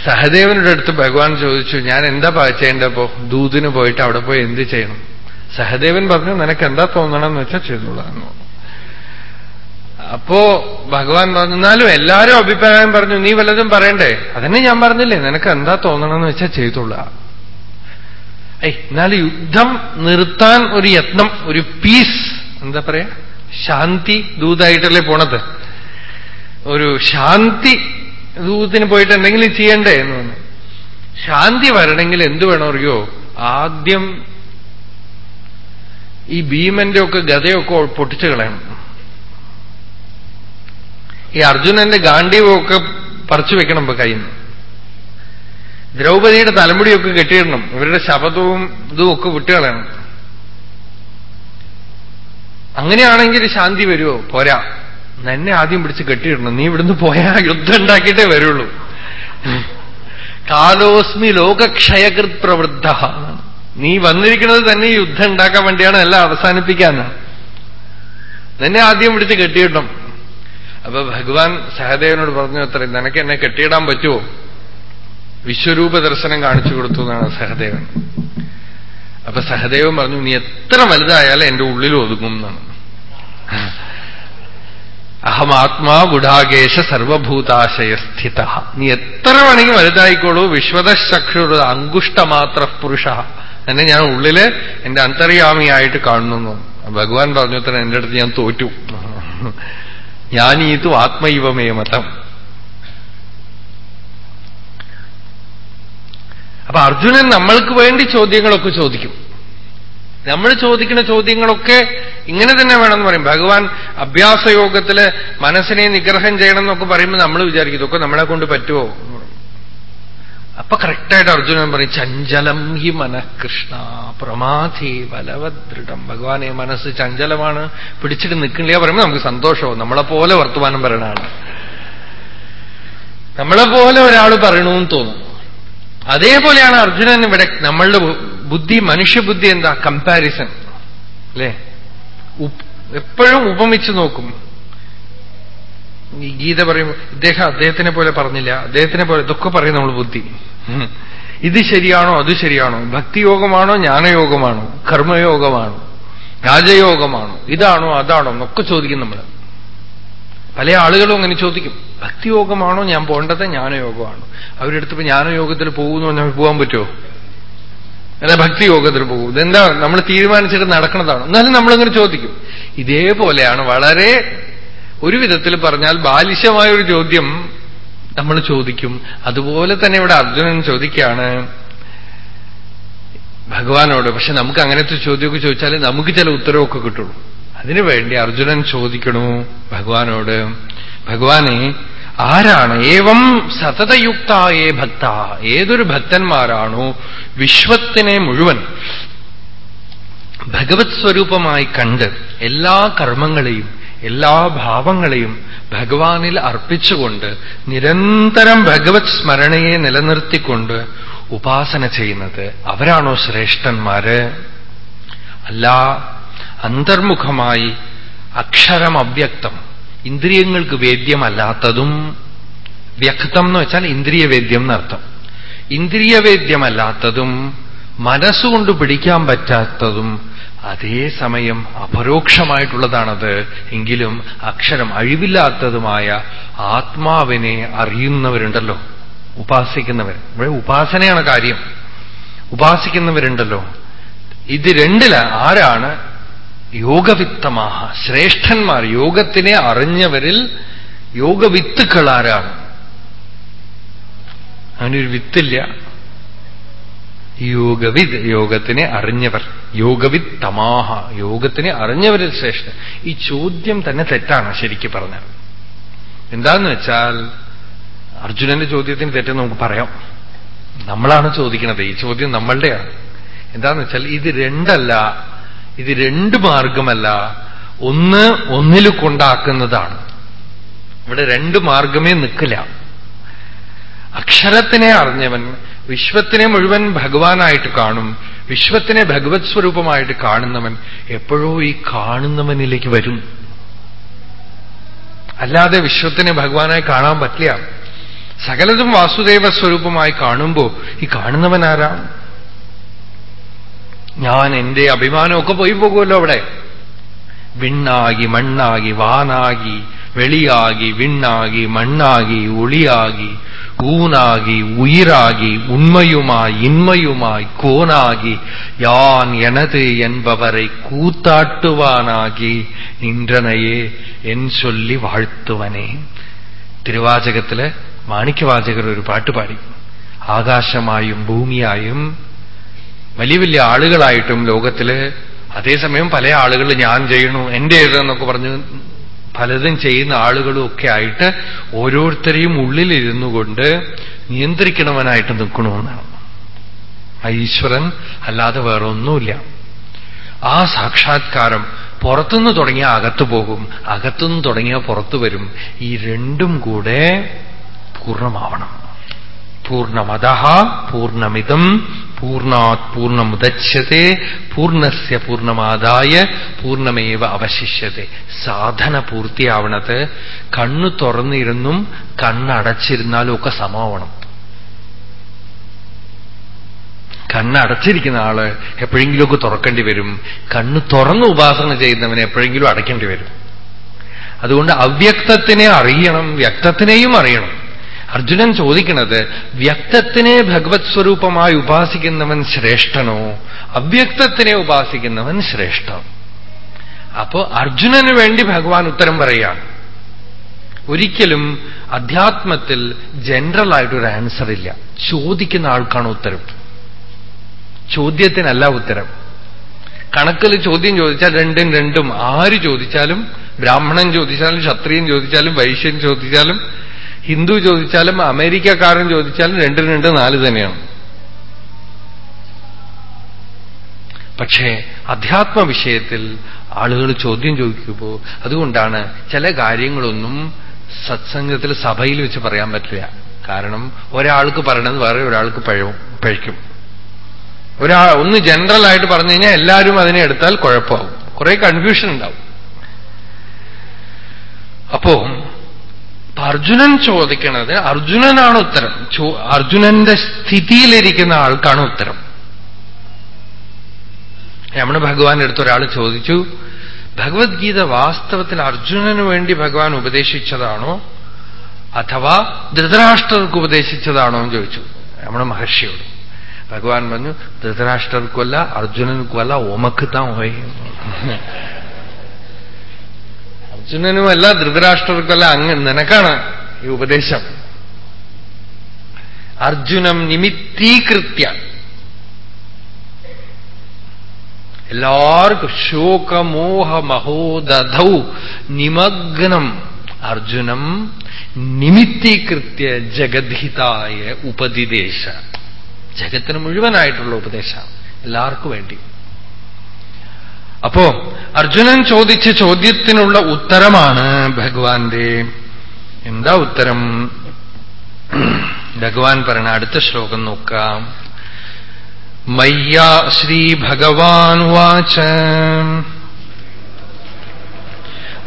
സഹദേവനുടെ അടുത്ത് ഭഗവാൻ ചോദിച്ചു ഞാൻ എന്താ ചെയ്യേണ്ടപ്പോ ദൂതിന് പോയിട്ട് അവിടെ പോയി എന്ത് ചെയ്യണം? സഹദേവൻ പറഞ്ഞു നിനക്ക് എന്താ തോന്നണം എന്ന് വെച്ചാൽ ചെയ്തോളാം അപ്പോ ഭഗവാൻ പറഞ്ഞു എന്നാലും എല്ലാരും അഭിപ്രായം പറഞ്ഞു നീ വല്ലതും പറയണ്ടേ? അതന്നെ ഞാൻ പറഞ്ഞില്ലേ നിനക്ക് എന്താ തോന്നണമെന്ന് വെച്ചാൽ ചെയ്തോളാം. ഏയ് എന്നാൽ യുദ്ധം നിർത്താൻ ഒരു യത്നം ഒരു പീസ് എന്താ പറയാ? ശാന്തി ദൂതായിട്ടല്ലേ പോണത്? ഒരു ശാന്തി ദൂതത്തിന് പോയിട്ട് എന്തെങ്കിലും ചെയ്യണ്ടേ എന്ന് പറഞ്ഞു ശാന്തി വരണമെങ്കിൽ എന്തു വേണോ അറിയോ? ആദ്യം ഈ ഭീമന്റെ ഒക്കെ ഗതയൊക്കെ പൊട്ടിച്ചു കളയണം. ഈ അർജുനന്റെ ഗാന്ഡീവമൊക്കെ പറിച്ചു വെക്കണം ഇപ്പൊ കയ്യിൽ നിന്ന്. ദ്രൗപതിയുടെ തലമുടിയൊക്കെ കെട്ടിയിടണം. ഇവരുടെ ശബദവും ഇതും ഒക്കെ വിട്ടുകളയണം. അങ്ങനെയാണെങ്കിൽ ശാന്തി വരുമോ പോരാ. എന്നെ ആദ്യം പിടിച്ച് കെട്ടിയിടണം. നീ ഇവിടുന്ന് പോയാ യുദ്ധം ഉണ്ടാക്കിയിട്ടേ വരുള്ളൂ. കാലോസ്മി ലോകക്ഷയകൃത് പ്രവൃദ്ധ. നീ വന്നിരിക്കുന്നത് തന്നെ യുദ്ധം ഉണ്ടാക്കാൻ വേണ്ടിയാണ് എല്ലാം അവസാനിപ്പിക്കാനാണ് നിന്നെ ആദ്യം പിടിച്ച് കെട്ടിയിടണം. അപ്പൊ ഭഗവാൻ സഹദേവനോട് പറഞ്ഞു അത്ര നിനക്ക് എന്നെ കെട്ടിയിടാൻ പറ്റുമോ വിശ്വരൂപ ദർശനം കാണിച്ചു കൊടുത്തു എന്നാണ് സഹദേവൻ. അപ്പൊ സഹദേവൻ പറഞ്ഞു നീ എത്ര വലുതായാലും എന്റെ ഉള്ളിൽ ഒതുങ്ങും എന്നാണ്. അഹമാത്മാ ഗുഡാകേശ സർവഭൂതാശയസ്ഥിത. നീ എത്ര വേണമെങ്കിൽ വലുതായിക്കോളൂ. വിശ്വതശക്ഷുര അങ്കുഷ്ടമാത്ര പുരുഷ എന്നെ ഞാൻ ഉള്ളിൽ എന്റെ അന്തര്യാമിയായിട്ട് കാണുന്നു. ഭഗവാൻ പറഞ്ഞു തന്നെ എന്റെ അടുത്ത് ഞാൻ തോറ്റു. ഞാനീതു ആത്മൈവമേ മതം. അപ്പൊ അർജുനൻ നമ്മൾക്ക് വേണ്ടി ചോദ്യങ്ങളൊക്കെ ചോദിക്കും. നമ്മൾ ചോദിക്കുന്ന ചോദ്യങ്ങളൊക്കെ ഇങ്ങനെ തന്നെ വേണമെന്ന് പറയും. ഭഗവാൻ അഭ്യാസയോഗത്തിൽ മനസ്സിനെ നിഗ്രഹം ചെയ്യണം എന്നൊക്കെ പറയുമ്പോൾ നമ്മൾ വിചാരിക്കും ഇതൊക്കെ നമ്മളെ കൊണ്ട് പറ്റുമോ? അപ്പൊ കറക്റ്റായിട്ട് അർജുനൻ പറയും ചഞ്ചലം ഹി മനഃകൃഷ്ണ പ്രമാധി ബലവദൃഢം ഭഗവാനെ മനസ്സ് ചഞ്ചലമാണ് പിടിച്ചിട്ട് നിൽക്കണില്ല പറയുമ്പോൾ നമുക്ക് സന്തോഷവും നമ്മളെപ്പോലെ വർത്തമാനം പറയണാണ് നമ്മളെപ്പോലെ ഒരാൾ പറയണമെന്ന് തോന്നും. അതേപോലെയാണ് അർജുനൻ ഇവിടെ നമ്മളുടെ ബുദ്ധി മനുഷ്യബുദ്ധി എന്താ? കമ്പാരിസൺ അല്ലേ? എപ്പോഴും ഉപമിച്ച് നോക്കും. ഈ ഗീത പറയുമ്പോൾ ഇദ്ദേഹം അദ്ദേഹത്തിനെ പോലെ പറഞ്ഞില്ല. അദ്ദേഹത്തിനെ പോലെ ഇതൊക്കെ പറയും നമ്മൾ ബുദ്ധി. ഇത് ശരിയാണോ? അത് ശരിയാണോ? ഭക്തിയോഗമാണോ? ജ്ഞാനയോഗമാണോ? കർമ്മയോഗമാണോ? രാജയോഗമാണോ? ഇതാണോ? അതാണോ? എന്നൊക്കെ ചോദിക്കും നമ്മൾ പല ആളുകളും അങ്ങനെ ചോദിക്കും. ഭക്തിയോഗമാണോ? ഞാൻ പോകേണ്ടത് ജ്ഞാനയോഗമാണോ. അവരെടുത്തപ്പോ ജ്ഞാനയോഗത്തിൽ പോകുന്നു പോകാൻ പറ്റുമോ? അല്ല ഭക്തിയോഗത്തിൽ പോകും. ഇതെന്താ? നമ്മൾ തീരുമാനിച്ചിട്ട് നടക്കുന്നതാണ്. എന്നാലും നമ്മളിങ്ങനെ ചോദിക്കും. ഇതേപോലെയാണ് വളരെ ഒരു വിധത്തിൽ പറഞ്ഞാൽ ബാലിശമായ ഒരു ചോദ്യം നമ്മൾ ചോദിക്കും. അതുപോലെ തന്നെ ഇവിടെ അർജുനൻ ചോദിക്കുകയാണ് ഭഗവാനോട് പക്ഷെ നമുക്ക് അങ്ങനത്തെ ചോദ്യമൊക്കെ ചോദിച്ചാൽ നമുക്ക് ചില ഉത്തരവൊക്കെ കിട്ടുള്ളൂ. അതിനുവേണ്ടി അർജുനൻ ചോദിക്കണു ഭഗവാനോട് ഭഗവാനെ ആരാണ്? ഏവം സതതയുക്തായേ ഭക്ത. ഏതൊരു ഭക്തന്മാരാണോ വിശ്വത്തിനെ മുഴുവൻ ഭഗവത് സ്വരൂപമായി കണ്ട് എല്ലാ കർമ്മങ്ങളെയും എല്ലാ ഭാവങ്ങളെയും ഭഗവാനിൽ അർപ്പിച്ചുകൊണ്ട് നിരന്തരം ഭഗവത് സ്മരണയെ നിലനിർത്തിക്കൊണ്ട് ഉപാസന ചെയ്യുന്നത് അവരാണോ ശ്രേഷ്ഠന്മാര്? അല്ല അന്തർമുഖമായി അക്ഷരം അവ്യക്തം ഇന്ദ്രിയങ്ങൾക്ക് വേദ്യമല്ലാത്തതും വ്യക്തം എന്ന് വെച്ചാൽ ഇന്ദ്രിയവേദ്യം എന്നർത്ഥം. ഇന്ദ്രിയവേദ്യമല്ലാത്തതും മനസ്സുകൊണ്ട് പിടിക്കാൻ പറ്റാത്തതും അതേസമയം അപരോക്ഷമായിട്ടുള്ളതാണത്. എങ്കിലും അക്ഷരം അഴിവില്ലാത്തതുമായ ആത്മാവിനെ അറിയുന്നവരുണ്ടല്ലോ. ഉപാസിക്കുന്നവർ. ഇവിടെ ഉപാസനയാണ് കാര്യം. ഉപാസിക്കുന്നവരുണ്ടല്ലോ. ഇത് രണ്ടില. ആരാണ്? യോഗവിത്തമാഹ. ശ്രേഷ്ഠന്മാർ യോഗത്തിനെ അറിഞ്ഞവരിൽ യോഗവിത്തുക്കൾ ആരാണ് അങ്ങനൊരു വിത്തില്ല. യോഗവിത് യോഗത്തിനെ അറിഞ്ഞവർ. യോഗവിത് തമാഹ യോഗത്തിനെ അറിഞ്ഞവരിൽ ശ്രേഷ്ഠ ഈ ചോദ്യം തന്നെ തെറ്റാണ് ശരിക്കും പറഞ്ഞാൽ. എന്താന്ന് വെച്ചാൽ അർജുനന്റെ ചോദ്യത്തിന് തെറ്റെന്ന് നമുക്ക് പറയാം. നമ്മളാണ് ചോദിക്കുന്നത് ഈ ചോദ്യം നമ്മളുടെയാണ്. എന്താന്ന് വെച്ചാൽ ഇത് രണ്ടല്ല. ഇത് രണ്ട് മാർഗമല്ല. ഒന്ന് ഒന്നിൽ കൊണ്ടാക്കുന്നതാണ്. ഇവിടെ രണ്ട് മാർഗമേ നിൽക്കില്ല. അക്ഷരത്തിനെ അറിഞ്ഞവൻ വിശ്വത്തിനെ മുഴുവൻ ഭഗവാനായിട്ട് കാണും വിശ്വത്തിനെ ഭഗവത് സ്വരൂപമായിട്ട് കാണുന്നവൻ എപ്പോഴോ ഈ കാണുന്നവനിലേക്ക് വരും. അല്ലാതെ വിശ്വത്തിനെ ഭഗവാനായി കാണാൻ പറ്റില്ല. സകലതും വാസുദേവ സ്വരൂപമായി കാണുമ്പോ ഈ കാണുന്നവനാരാ? ഞാൻ എന്റെ അഭിമാനമൊക്കെ പോയി പോകുമല്ലോ അവിടെ വിണ്ണാകി മണ്ണാകി വാനാകി വെളിയാകി വിണ്ണാകി മണ്ണാകി ഒളിയാകി ഊനാകി ഉയിരാകി உண்மையுமாய் ഇന്മയുമായി കോനാകി യാൻ எனது என்பவரை കൂത്താട്ടുവാനാകി நின்றனையே என் சொல்லி வாழ்த்துவனே திருவாச்சகத்துல മാണിക്യവാചകർ ഒരു പാട്ട് പാടി ആകാശമായും ഭൂമിയായും വലിയ വലിയ ആളുകളായിട്ടും ലോകത്തിൽ അതേസമയം പല ആളുകൾ ഞാൻ ചെയ്യണു എന്റെ എന്നൊക്കെ പറഞ്ഞു പലതും ചെയ്യുന്ന ആളുകളും ഒക്കെ ആയിട്ട് ഓരോരുത്തരെയും ഉള്ളിലിരുന്നു കൊണ്ട് നിയന്ത്രിക്കണവനായിട്ട് നിൽക്കണമെന്നാണ് ഈശ്വരൻ അല്ലാതെ വേറെ ഒന്നുമില്ല ആ സാക്ഷാത്കാരം പുറത്തുനിന്ന് തുടങ്ങിയാൽ അകത്തു പോകും അകത്തുനിന്ന് തുടങ്ങിയാൽ പുറത്തു വരും ഈ രണ്ടും കൂടെ പൂർണമാവണം. പൂർണമത പൂർണമിതം പൂർണാത് പൂർണമുദച്യത്തെ പൂർണസ്യ പൂർണമാതായ പൂർണമേവ അവശിഷ്യത്തെ സാധന പൂർത്തിയാവണത് കണ്ണു തുറന്നിരുന്നും കണ്ണടച്ചിരുന്നാലും ഒക്കെ സമാവണം. കണ്ണടച്ചിരിക്കുന്ന ആൾ എപ്പോഴെങ്കിലുമൊക്കെ തുറക്കേണ്ടി വരും. കണ്ണ് തുറന്ന് ഉപാസന ചെയ്യുന്നവനെ എപ്പോഴെങ്കിലും അടയ്ക്കേണ്ടി വരും. അതുകൊണ്ട് അവ്യക്തത്തിനെ അറിയണം വ്യക്തത്തിനെയും അറിയണം. അർജുനൻ ചോദിക്കുന്നത് വ്യക്തത്തിനെ ഭഗവത് സ്വരൂപമായി ഉപാസിക്കുന്നവൻ ശ്രേഷ്ഠനോ? അവ്യക്തത്തിനെ ഉപാസിക്കുന്നവൻ ശ്രേഷ്ഠം. അപ്പോ അർജുനന് വേണ്ടി ഭഗവാൻ ഉത്തരം പറയുകയാണ് ഒരിക്കലും അധ്യാത്മത്തിൽ ജനറൽ ആയിട്ടൊരു ആൻസർ ഇല്ല. ചോദിക്കുന്ന ആൾക്കാണ് ഉത്തരം. ചോദ്യത്തിനല്ല ഉത്തരം. കണക്കിൽ ചോദ്യം ചോദിച്ചാൽ രണ്ടും രണ്ടും. ആര് ചോദിച്ചാലും ബ്രാഹ്മണൻ ചോദിച്ചാലും ക്ഷത്രിയൻ ചോദിച്ചാലും വൈശ്യൻ ചോദിച്ചാലും ഹിന്ദു ചോദിച്ചാലും അമേരിക്കക്കാരൻ ചോദിച്ചാലും രണ്ടും രണ്ട് നാല് തന്നെയാണ്. പക്ഷേ അധ്യാത്മ വിഷയത്തിൽ ആളുകൾ ചോദ്യം ചോദിക്കുമ്പോൾ അതുകൊണ്ടാണ് ചില കാര്യങ്ങളൊന്നും സത്സംഗത്തിൽ സഭയിൽ വെച്ച് പറയാൻ പറ്റില്ല. കാരണം ഒരാൾക്ക് പറയണത് വേറെ ഒരാൾക്ക് പഴവും ഒരാൾ ഒന്ന് ജനറൽ ആയിട്ട് പറഞ്ഞു കഴിഞ്ഞാൽ എല്ലാവരും അതിനെ എടുത്താൽ കുഴപ്പമാവും. കുറെ കൺഫ്യൂഷൻ ഉണ്ടാവും. അപ്പോ അർജുനൻ ചോദിക്കുന്നത് അർജുനനാണ് ഉത്തരം. അർജുനന്റെ സ്ഥിതിയിലിരിക്കുന്ന ആൾക്കാണ് ഉത്തരം. രമണ ഭഗവാൻ എടുത്തൊരാൾ ചോദിച്ചു ഭഗവത്ഗീത വാസ്തവത്തിൽ അർജുനന് വേണ്ടി ഭഗവാൻ ഉപദേശിച്ചതാണോ? അഥവാ ധൃതരാഷ്ട്രർക്ക് ഉപദേശിച്ചതാണോ? എന്ന് ചോദിച്ചു രമണ മഹർഷിയോട്. ഭഗവാൻ പറഞ്ഞു ധൃതരാഷ്ട്രർക്കുമല്ല അർജുനനുക്കുമല്ല ഓമക്ക് താൻ പോയി അർജുനനുമല്ല ധൃതരാഷ്ട്രർക്കല്ല അങ്ങ് നിനക്കാണ് ഈ ഉപദേശം. അർജുനം നിമിത്തീകൃത്യ. എല്ലാവർക്കും ശോകമോഹ മഹോദധൗ നിമഗ്നം. അർജുനം നിമിത്തീകൃത്യ ജഗദ്ഹിതായ ഉപതിദേശ ജഗത്തിന് മുഴുവനായിട്ടുള്ള ഉപദേശം എല്ലാവർക്കും വേണ്ടി. അപ്പോ അർജുനൻ ചോദിച്ച ചോദ്യത്തിനുള്ള ഉത്തരമാണ് ഭഗവാന്റെ. എന്താ ഉത്തരം? ഭഗവാൻ പറഞ്ഞ അടുത്ത ശ്ലോകം നോക്കാം. മയ്യാ ശ്രീ ഭഗവാൻ വാച.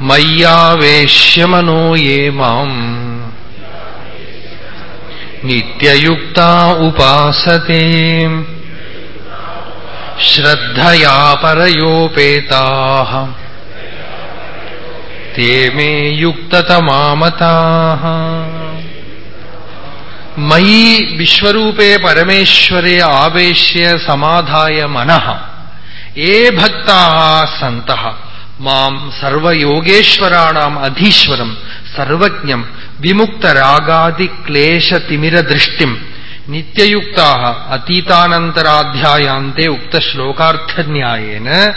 മയ്യാവേശ്യമനോ യേ മാം. നിത്യയുക്ത ഉപാസത്തെ श्रद्धया परयोपेताः ते मे युक्ततमामताः। मयि विश्वरूपे परमेश्वरे आवेश्य समाधाय मनः। ये भक्ताः सन्तः माम् सर्वयोगेश्वराणाम् अधीश्वरम् सर्वज्ञम् विमुक्तरागादिक्लेशतिमिरदृष्टिम्। നിത്യയുക്താ അതീതാനന്തരാധ്യായാന്തേ ഉക്തശ്ലോകാർത്ഥന്യായേന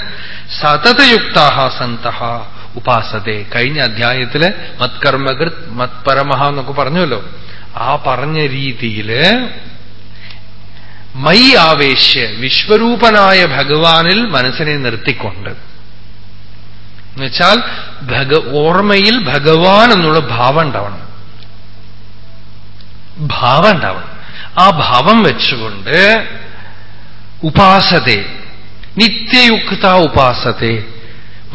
സതതയുക്താ സന്ത ഉപാസത്തെ കഴിഞ്ഞ അധ്യായത്തിൽ മത്കർമ്മകൃത് മത്പരമഹ എന്നൊക്കെ പറഞ്ഞല്ലോ ആ പറഞ്ഞ രീതിയിൽ മൈ ആവേശ്യ വിശ്വരൂപനായ ഭഗവാനിൽ മനസ്സിനെ നിർത്തിക്കൊണ്ട്. എന്നുവെച്ചാൽ ഭഗ ഓർമ്മയിൽ ഭഗവാൻ എന്നുള്ള ഭാവം ഉണ്ടാവണം. ഭാവം ഉണ്ടാവണം. ആ ഭാവം വെച്ചുകൊണ്ട് ഉപാസത്തെ നിത്യയുക്ത ഉപാസത്തെ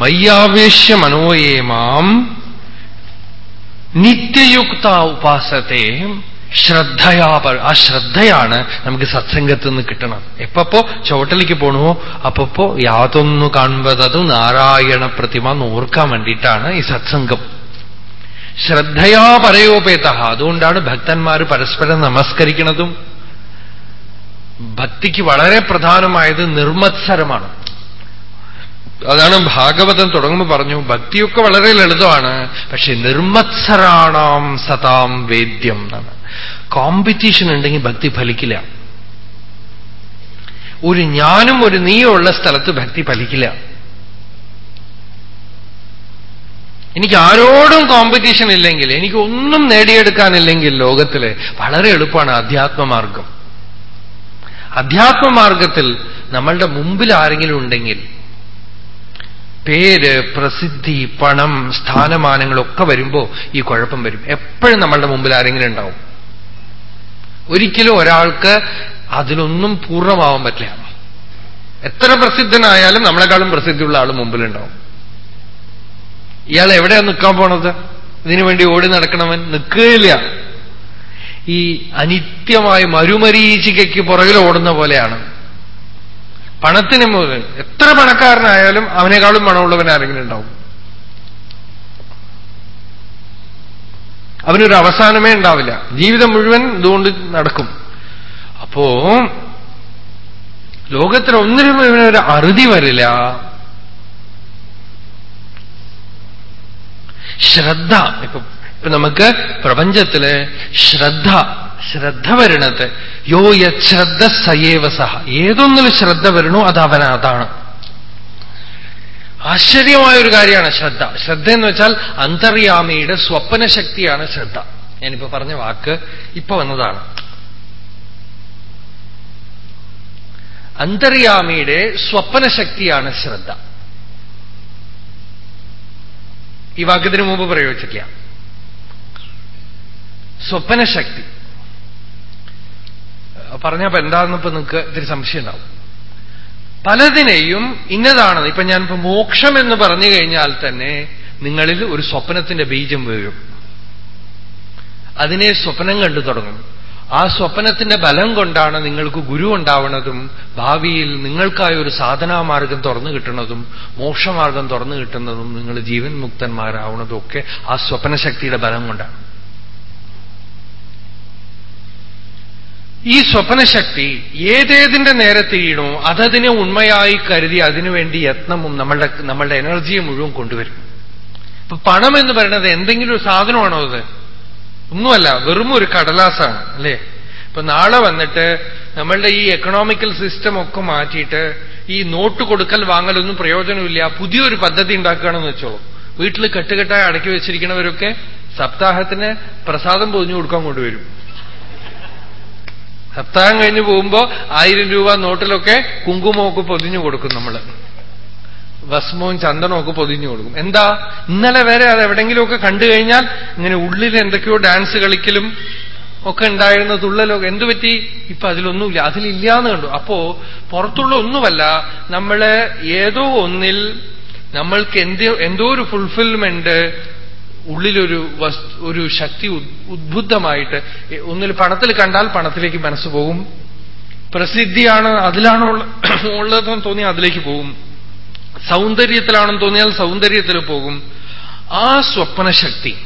മയ്യാവേശ്യ മനോയേമാം നിത്യയുക്ത ഉപാസത്തെ ശ്രദ്ധയാ ആ ശ്രദ്ധയാണ് നമുക്ക് സത്സംഗത്തിൽ നിന്ന് കിട്ടണം എപ്പപ്പോ ചോട്ടലിക്ക് പോണോ അപ്പപ്പോ യാതൊന്നു കാണുമ്പതത് നാരായണ പ്രതിമ നോർക്കാൻ വേണ്ടിയിട്ടാണ് ഈ സത്സംഗം. ശ്രദ്ധയാ പരയോപേത അതുകൊണ്ടാണ് ഭക്തന്മാർ പരസ്പരം നമസ്കരിക്കുന്നതും ഭക്തിക്ക് വളരെ പ്രധാനമായത് നിർമത്സരമാണ്. അതാണ് ഭാഗവതം തുടങ്ങുമ്പോൾ പറഞ്ഞു ഭക്തിയൊക്കെ വളരെ ലളിതമാണ് പക്ഷെ നിർമത്സരാണാം സതാം വേദ്യം എന്നാണ്. കോമ്പറ്റീഷൻ ഉണ്ടെങ്കിൽ ഭക്തി ഫലിക്കില്ല. ഒരു ഞാനും ഒരു നീയുള്ള സ്ഥലത്ത് ഭക്തി ഫലിക്കില്ല. എനിക്ക് ആരോടും കോമ്പറ്റീഷൻ ഇല്ലെങ്കിൽ എനിക്ക് ഒന്നും നേടിയെടുക്കാനില്ലെങ്കിൽ ലോകത്തിൽ വളരെ എളുപ്പമാണ് അധ്യാത്മമാർഗം അധ്യാത്മമാർഗത്തിൽ നമ്മളുടെ മുമ്പിൽ ആരെങ്കിലും ഉണ്ടെങ്കിൽ പേര് പ്രസിദ്ധി പണം സ്ഥാനമാനങ്ങളൊക്കെ വരുമ്പോ ഈ കുഴപ്പം വരും. എപ്പോഴും നമ്മളുടെ മുമ്പിൽ ആരെങ്കിലും ഉണ്ടാവും. ഒരിക്കലും ഒരാൾക്ക് അതിലൊന്നും പൂർണമാവാൻ പറ്റില്ല. എത്ര പ്രസിദ്ധനായാലും നമ്മളെക്കാളും പ്രസിദ്ധിയുള്ള ആൾ മുമ്പിലുണ്ടാവും. ഇയാൾ എവിടെയാ നിൽക്കാൻ പോണത്? ഇതിനു വേണ്ടി ഓടി നടക്കണവൻ നിൽക്കുകയില്ല. ഈ അനിത്യമായ മരുമരീചികയ്ക്ക് പുറകിൽ ഓടുന്ന പോലെയാണ്. പണത്തിന് മുതൽ എത്ര പണക്കാരനായാലും അവനേക്കാളും പണമുള്ളവൻ ആരെങ്കിലും ഉണ്ടാവും. അവനൊരു അവസാനമേ ഉണ്ടാവില്ല. ജീവിതം മുഴുവൻ ഇതുകൊണ്ട് നടക്കും. അപ്പോ ലോകത്തിൽ ഒന്നിനും ഇവനൊരു അറുതി വരില്ല. ശ്രദ്ധ. ഇപ്പൊ ഇപ്പൊ നമുക്ക് പ്രപഞ്ചത്തിൽ ശ്രദ്ധ ശ്രദ്ധ വരണത്. യോ യശ്രദ്ധ സയേവ സഹ. ഏതൊന്നിൽ ശ്രദ്ധ വരണോ അത് അവൻ അതാണ് ആശ്ചര്യമായ ഒരു കാര്യമാണ് ശ്രദ്ധ. ശ്രദ്ധ എന്ന് വെച്ചാൽ അന്തർയാമിയുടെ സ്വപ്നശക്തിയാണ് ശ്രദ്ധ. ഞാനിപ്പോ പറഞ്ഞ വാക്ക് ഇപ്പൊ വന്നതാണ്. അന്തർയാമിയുടെ സ്വപ്നശക്തിയാണ് ശ്രദ്ധ. ഈ വാക്യത്തിന് മുമ്പ് പ്രയോഗിച്ചിട്ടില്ല. സ്വപ്നശക്തി. പറഞ്ഞപ്പോ എന്താണെന്നിപ്പോ നിങ്ങൾക്ക് ഇത്തിരി സംശയം ഉണ്ടാവും. പലതിനെയും ഇന്നതാണെന്ന് ഇപ്പൊ ഞാനിപ്പോ മോക്ഷം എന്ന് പറഞ്ഞു കഴിഞ്ഞാൽ തന്നെ നിങ്ങളിൽ ഒരു സ്വപ്നത്തിന്റെ ബീജം വീഴും. അതിനെ സ്വപ്നം കണ്ടു തുടങ്ങും. ആ സ്വപ്നത്തിന്റെ ബലം കൊണ്ടാണ് നിങ്ങൾക്ക് ഗുരു ഉണ്ടാവുന്നതും ഭാവിയിൽ നിങ്ങൾക്കായ ഒരു സാധനാമാർഗം തുറന്നു കിട്ടുന്നതും മോക്ഷമാർഗം തുറന്നു കിട്ടുന്നതും നിങ്ങൾ ജീവൻ മുക്തന്മാരാവുന്നതും ഒക്കെ ആ സ്വപ്നശക്തിയുടെ ബലം കൊണ്ടാണ്. ഈ സ്വപ്നശക്തി ഏതേതിന്റെ നേരെ തിരിയണോ അതതിനെ ഉണ്മയായി കരുതി അതിനുവേണ്ടി യത്നവും നമ്മളുടെ നമ്മളുടെ എനർജിയും മുഴുവൻ കൊണ്ടുവരും. ഇപ്പൊ പണം എന്ന് പറയുന്നത് എന്തെങ്കിലും ഒരു സാധനമാണോ അത്? ഒന്നുമല്ല വെറും ഒരു കടലാസാണ് അല്ലേ? ഇപ്പൊ നാളെ വന്നിട്ട് നമ്മളുടെ ഈ എക്കണോമിക്കൽ സിസ്റ്റം ഒക്കെ മാറ്റിയിട്ട് ഈ നോട്ട് കൊടുക്കൽ വാങ്ങലൊന്നും പ്രയോജനമില്ല. പുതിയൊരു പദ്ധതി ഉണ്ടാക്കുകയാണെന്ന് വെച്ചോളൂ. വീട്ടിൽ കെട്ടുകെട്ടായി അടക്കി വെച്ചിരിക്കുന്നവരൊക്കെ സപ്താഹത്തിന് പ്രസാദം പൊതിഞ്ഞു കൊടുക്കാൻ കൊണ്ടുവരും. സപ്താഹം കഴിഞ്ഞു പോകുമ്പോ ആയിരം രൂപ നോട്ടിലൊക്കെ കുങ്കുമമൊക്കെ പൊതിഞ്ഞു കൊടുക്കും നമ്മൾ ഭസ്മവും ഒക്കെ പൊതിഞ്ഞു കൊടുക്കും. എന്താ? ഇന്നലെ വരെ അത് എവിടെങ്കിലുമൊക്കെ കണ്ടു കഴിഞ്ഞാൽ ഇങ്ങനെ ഉള്ളിൽ എന്തൊക്കെയോ ഡാൻസ് കളിക്കലും ഒക്കെ ഉണ്ടായിരുന്ന തുള്ളലൊക്കെ എന്തു പറ്റി? ഇപ്പൊ അതിലൊന്നുമില്ല. അതിലില്ലാന്ന് കണ്ടു. അപ്പോ പുറത്തുള്ള ഒന്നുമല്ല. നമ്മൾ ഏതോ ഒന്നിൽ നമ്മൾക്ക് എന്തോ എന്തോ ഒരു ഫുൾഫിൽമെന്റ് ഉള്ളിലൊരു ഒരു ശക്തി ഉദ്ബുദ്ധമായിട്ട് ഒന്നിൽ പണത്തിൽ കണ്ടാൽ പണത്തിലേക്ക് മനസ്സ് പോകും. പ്രസിദ്ധിയാണ് അതിലാണോ ഉള്ളതെന്ന് തോന്നി അതിലേക്ക് പോകും. സൗന്ദര്യത്തിലാണെന്ന് തോന്നിയാൽ സൗന്ദര്യത്തിൽ പോകും. ആ സ്വപ്നശക്തി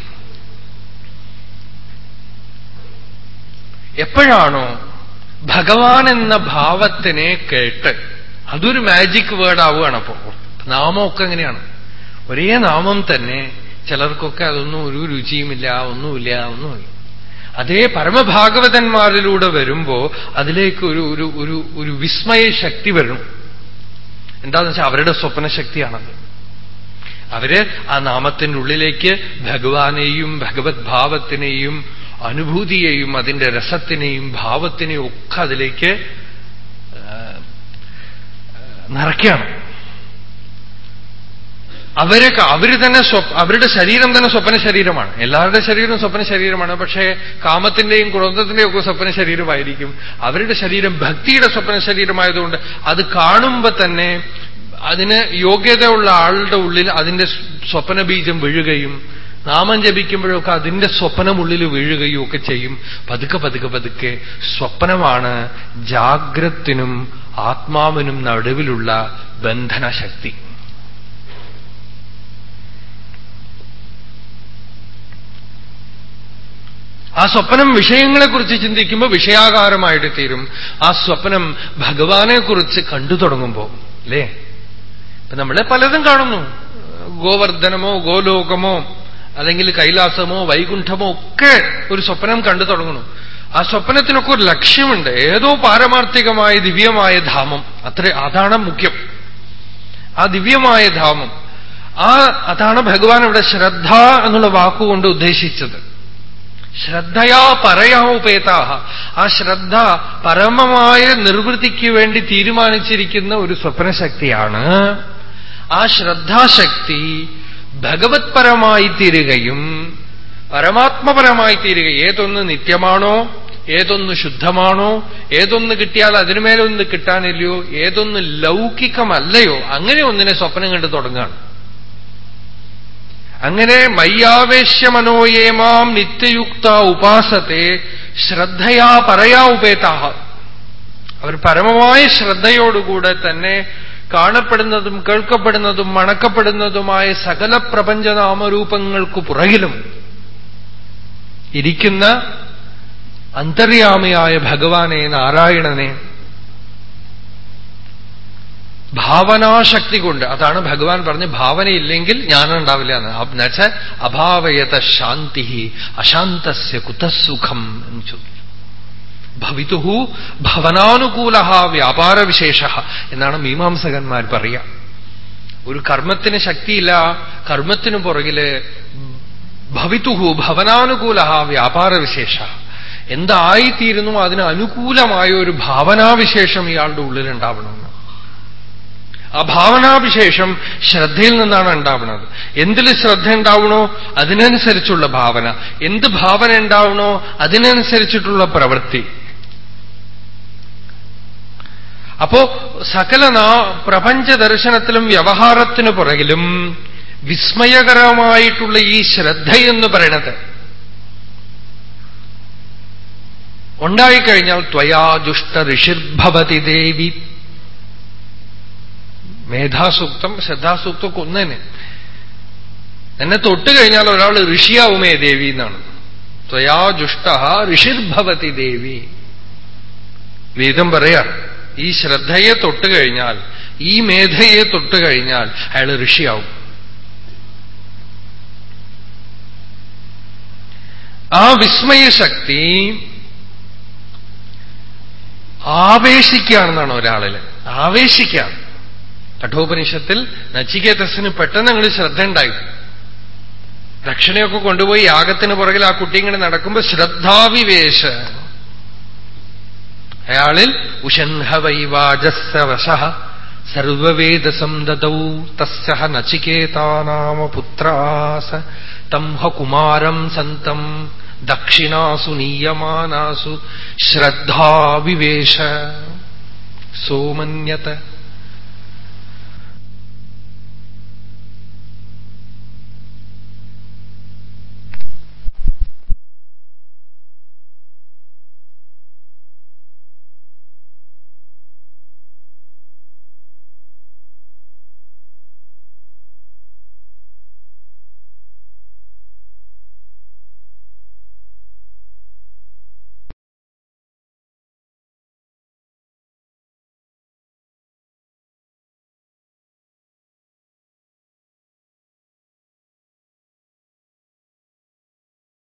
എപ്പോഴാണോ ഭഗവാൻ എന്ന ഭാവത്തിനെ കേട്ട് അതൊരു മാജിക് വേർഡ് ആവുകയാണ് അപ്പോൾ. നാമമൊക്കെ എങ്ങനെയാണ്? ഒരേ നാമം തന്നെ ചിലർക്കൊക്കെ അതൊന്നും ഒരു രുചിയുമില്ല ഒന്നുമില്ല ഒന്നുമില്ല. അതേ പരമഭാഗവതന്മാരിലൂടെ വരുമ്പോ അതിലേക്ക് ഒരു ഒരു ഒരു വിസ്മയ ശക്തി വരണം. എന്താന്ന് വെച്ചാൽ അവരുടെ സ്വപ്നശക്തിയാണത് അവർ ആ നാമത്തിന്റെ ഉള്ളിലേക്ക് ഭഗവാനെയും ഭഗവത് ഭാവത്തിനെയും അനുഭൂതിയെയും അതിന്റെ രസത്തിനെയും ഭാവത്തിനെയും ഒക്കെ അതിലേക്ക് നിറയ്ക്കണം അവരൊക്കെ അവർ തന്നെ അവരുടെ ശരീരം തന്നെ സ്വപ്ന ശരീരമാണ്. എല്ലാവരുടെ ശരീരം സ്വപ്ന ശരീരമാണ്. പക്ഷേ കാമത്തിന്റെയും ക്രോധത്തിന്റെയും ഒക്കെ സ്വപ്ന ശരീരമായിരിക്കും. അവരുടെ ശരീരം ഭക്തിയുടെ സ്വപ്ന ശരീരമായതുകൊണ്ട് അത് കാണുമ്പോ തന്നെ അതിന് യോഗ്യതയുള്ള ആളുടെ ഉള്ളിൽ അതിന്റെ സ്വപ്ന ബീജം വീഴുകയും നാമം ജപിക്കുമ്പോഴൊക്കെ അതിന്റെ സ്വപ്നമുള്ളിൽ വീഴുകയും ഒക്കെ ചെയ്യും. പതുക്കെ പതുക്കെ പതുക്കെ സ്വപ്നമാണ് ജാഗ്രത്തിനും ആത്മാവിനും നടുവിലുള്ള ബന്ധനശക്തി. ആ സ്വപ്നം വിഷയങ്ങളെക്കുറിച്ച് ചിന്തിക്കുമ്പോൾ വിഷയാകാരമായിട്ട് തീരും. ആ സ്വപ്നം ഭഗവാനെക്കുറിച്ച് കണ്ടു തുടങ്ങുമ്പോൾ അല്ലേ ഇപ്പൊ നമ്മൾ പലതും കാണുന്നു. ഗോവർദ്ധനമോ ഗോലോകമോ അല്ലെങ്കിൽ കൈലാസമോ വൈകുണ്ഠമോ ഒക്കെ ഒരു സ്വപ്നം കണ്ടു തുടങ്ങുന്നു. ആ സ്വപ്നത്തിനൊക്കെ ഒരു ലക്ഷ്യമുണ്ട്. ഏതോ പാരമാർത്ഥികമായ ദിവ്യമായ ധാമം. അത്ര അതാണ് മുഖ്യം. ആ ദിവ്യമായ ധാമം. ആ അതാണ് ഭഗവാൻ ഇവിടെ ശ്രദ്ധ എന്നുള്ള വാക്കുകൊണ്ട് ഉദ്ദേശിച്ചത്. ശ്രദ്ധയാ പറയാ ഉപേതാഹ ആ ശ്രദ്ധ പരമമായ നിർവൃത്തിക്ക് വേണ്ടി തീരുമാനിച്ചിരിക്കുന്ന ഒരു സ്വപ്നശക്തിയാണ്. ആ ശ്രദ്ധാശക്തി ഭഗവത്പരമായി തീരുകയും പരമാത്മപരമായി തീരുക ഏതൊന്ന് നിത്യമാണോ ഏതൊന്ന് ശുദ്ധമാണോ ഏതൊന്ന് കിട്ടിയാൽ അതിനുമേലൊന്ന് കിട്ടാനില്ലയോ ഏതൊന്ന് ലൗകികമല്ലയോ അങ്ങനെ ഒന്നിനെ സ്വപ്നം കണ്ട് തുടങ്ങുകയാണ്. അങ്ങനെ മയ്യാവേശ്യമനോയേമാം നിത്യയുക്ത ഉപാസത്തെ ശ്രദ്ധയാ പറയാ ഉപേതാഹ. അവർ പരമമായ ശ്രദ്ധയോടുകൂടെ തന്നെ കാണപ്പെടുന്നതും കേൾക്കപ്പെടുന്നതും മണക്കപ്പെടുന്നതുമായ സകല പ്രപഞ്ചനാമരൂപങ്ങൾക്കു പുറകിലും ഇരിക്കുന്ന അന്തര്യാമിയായ ഭഗവാനെ നാരായണനെ ഭാവനാശക്തി കൊണ്ട്. അതാണ് ഭഗവാൻ പറഞ്ഞ് ഭാവനയില്ലെങ്കിൽ ജ്ഞാനം ഉണ്ടാവില്ല എന്ന് എന്നുവെച്ച അഭാവയത ശാന്തി അശാന്തസ്യ കുതസുഖം എന്ന് ചോദിച്ചു. ഭവിതുഹു ഭവനാനുകൂല വ്യാപാര വിശേഷ എന്നാണ് മീമാംസകന്മാർ പറയുക. ഒരു കർമ്മത്തിന് ശക്തിയില്ല കർമ്മത്തിനു പുറകിൽ ഭവിതുഹു ഭവനാനുകൂല വ്യാപാര വിശേഷ. എന്തായിത്തീരുന്നു അതിന് അനുകൂലമായ ഒരു ഭാവനാവിശേഷം ഇയാളുടെ ഉള്ളിലുണ്ടാവണമെന്ന്. ആ ഭാവനാവിശേഷം ശ്രദ്ധയിൽ നിന്നാണ് ഉണ്ടാവുന്നത് എന്തിൽ ശ്രദ്ധ ഉണ്ടാവണോ അതിനനുസരിച്ചുള്ള ഭാവന. എന്ത് ഭാവന ഉണ്ടാവണോ അതിനനുസരിച്ചിട്ടുള്ള പ്രവൃത്തി. അപ്പോ സകല പ്രപഞ്ച ദർശനത്തിലും വ്യവഹാരത്തിനു പുറകിലും വിസ്മയകരമായിട്ടുള്ള ഈ ശ്രദ്ധയെന്ന് പറയണത്. ഉണ്ടായിക്കഴിഞ്ഞാൽ ത്വയാ ദുഷ്ട ഋഷിർഭവതി ദേവി. മേധാസൂക്തം ശ്രദ്ധാസൂക്തം ഒക്കെ തന്നെ എന്നെ തൊട്ട് കഴിഞ്ഞാൽ ഒരാൾ ഋഷിയാവുമേ ദേവി എന്നാണ്. ത്വയാ ജുഷ്ട ഋഷിർഭവതി ദേവി. വേദം പറയാണ് ഈ ശ്രദ്ധയെ തൊട്ട് കഴിഞ്ഞാൽ ഈ മേധയെ തൊട്ട് കഴിഞ്ഞാൽ അയാൾ ഋഷിയാവും. ആ വിസ്മയശക്തി ആവേശിക്കുകയാണെന്നാണ് ഒരാളിൽ. ആവേശിക്കുകയാണ് കഠോപനിഷത്തിൽ നച്ചികേതസ്സിന് പെട്ടെന്ന് അങ്ങോട്ട് ശ്രദ്ധ ഉണ്ടായി. ദക്ഷിണയൊക്കെ കൊണ്ടുപോയി യാഗത്തിന് പുറകിൽ ആ കുട്ടി ഇങ്ങനെ നടക്കുമ്പോ ശ്രദ്ധാവിവേശ. അയാളിൽ ഉഷൻഹവൈവാജസ്സവശ സർവവേദസംദതൗ തസ്സഹ നചികേതാനാമ പുത്രാസ. തം ഹ കുമാരം സന്തം ദക്ഷിണാസു നീയമാനാസു. ശ്രദ്ധാവിവേശ. സോമന്യത.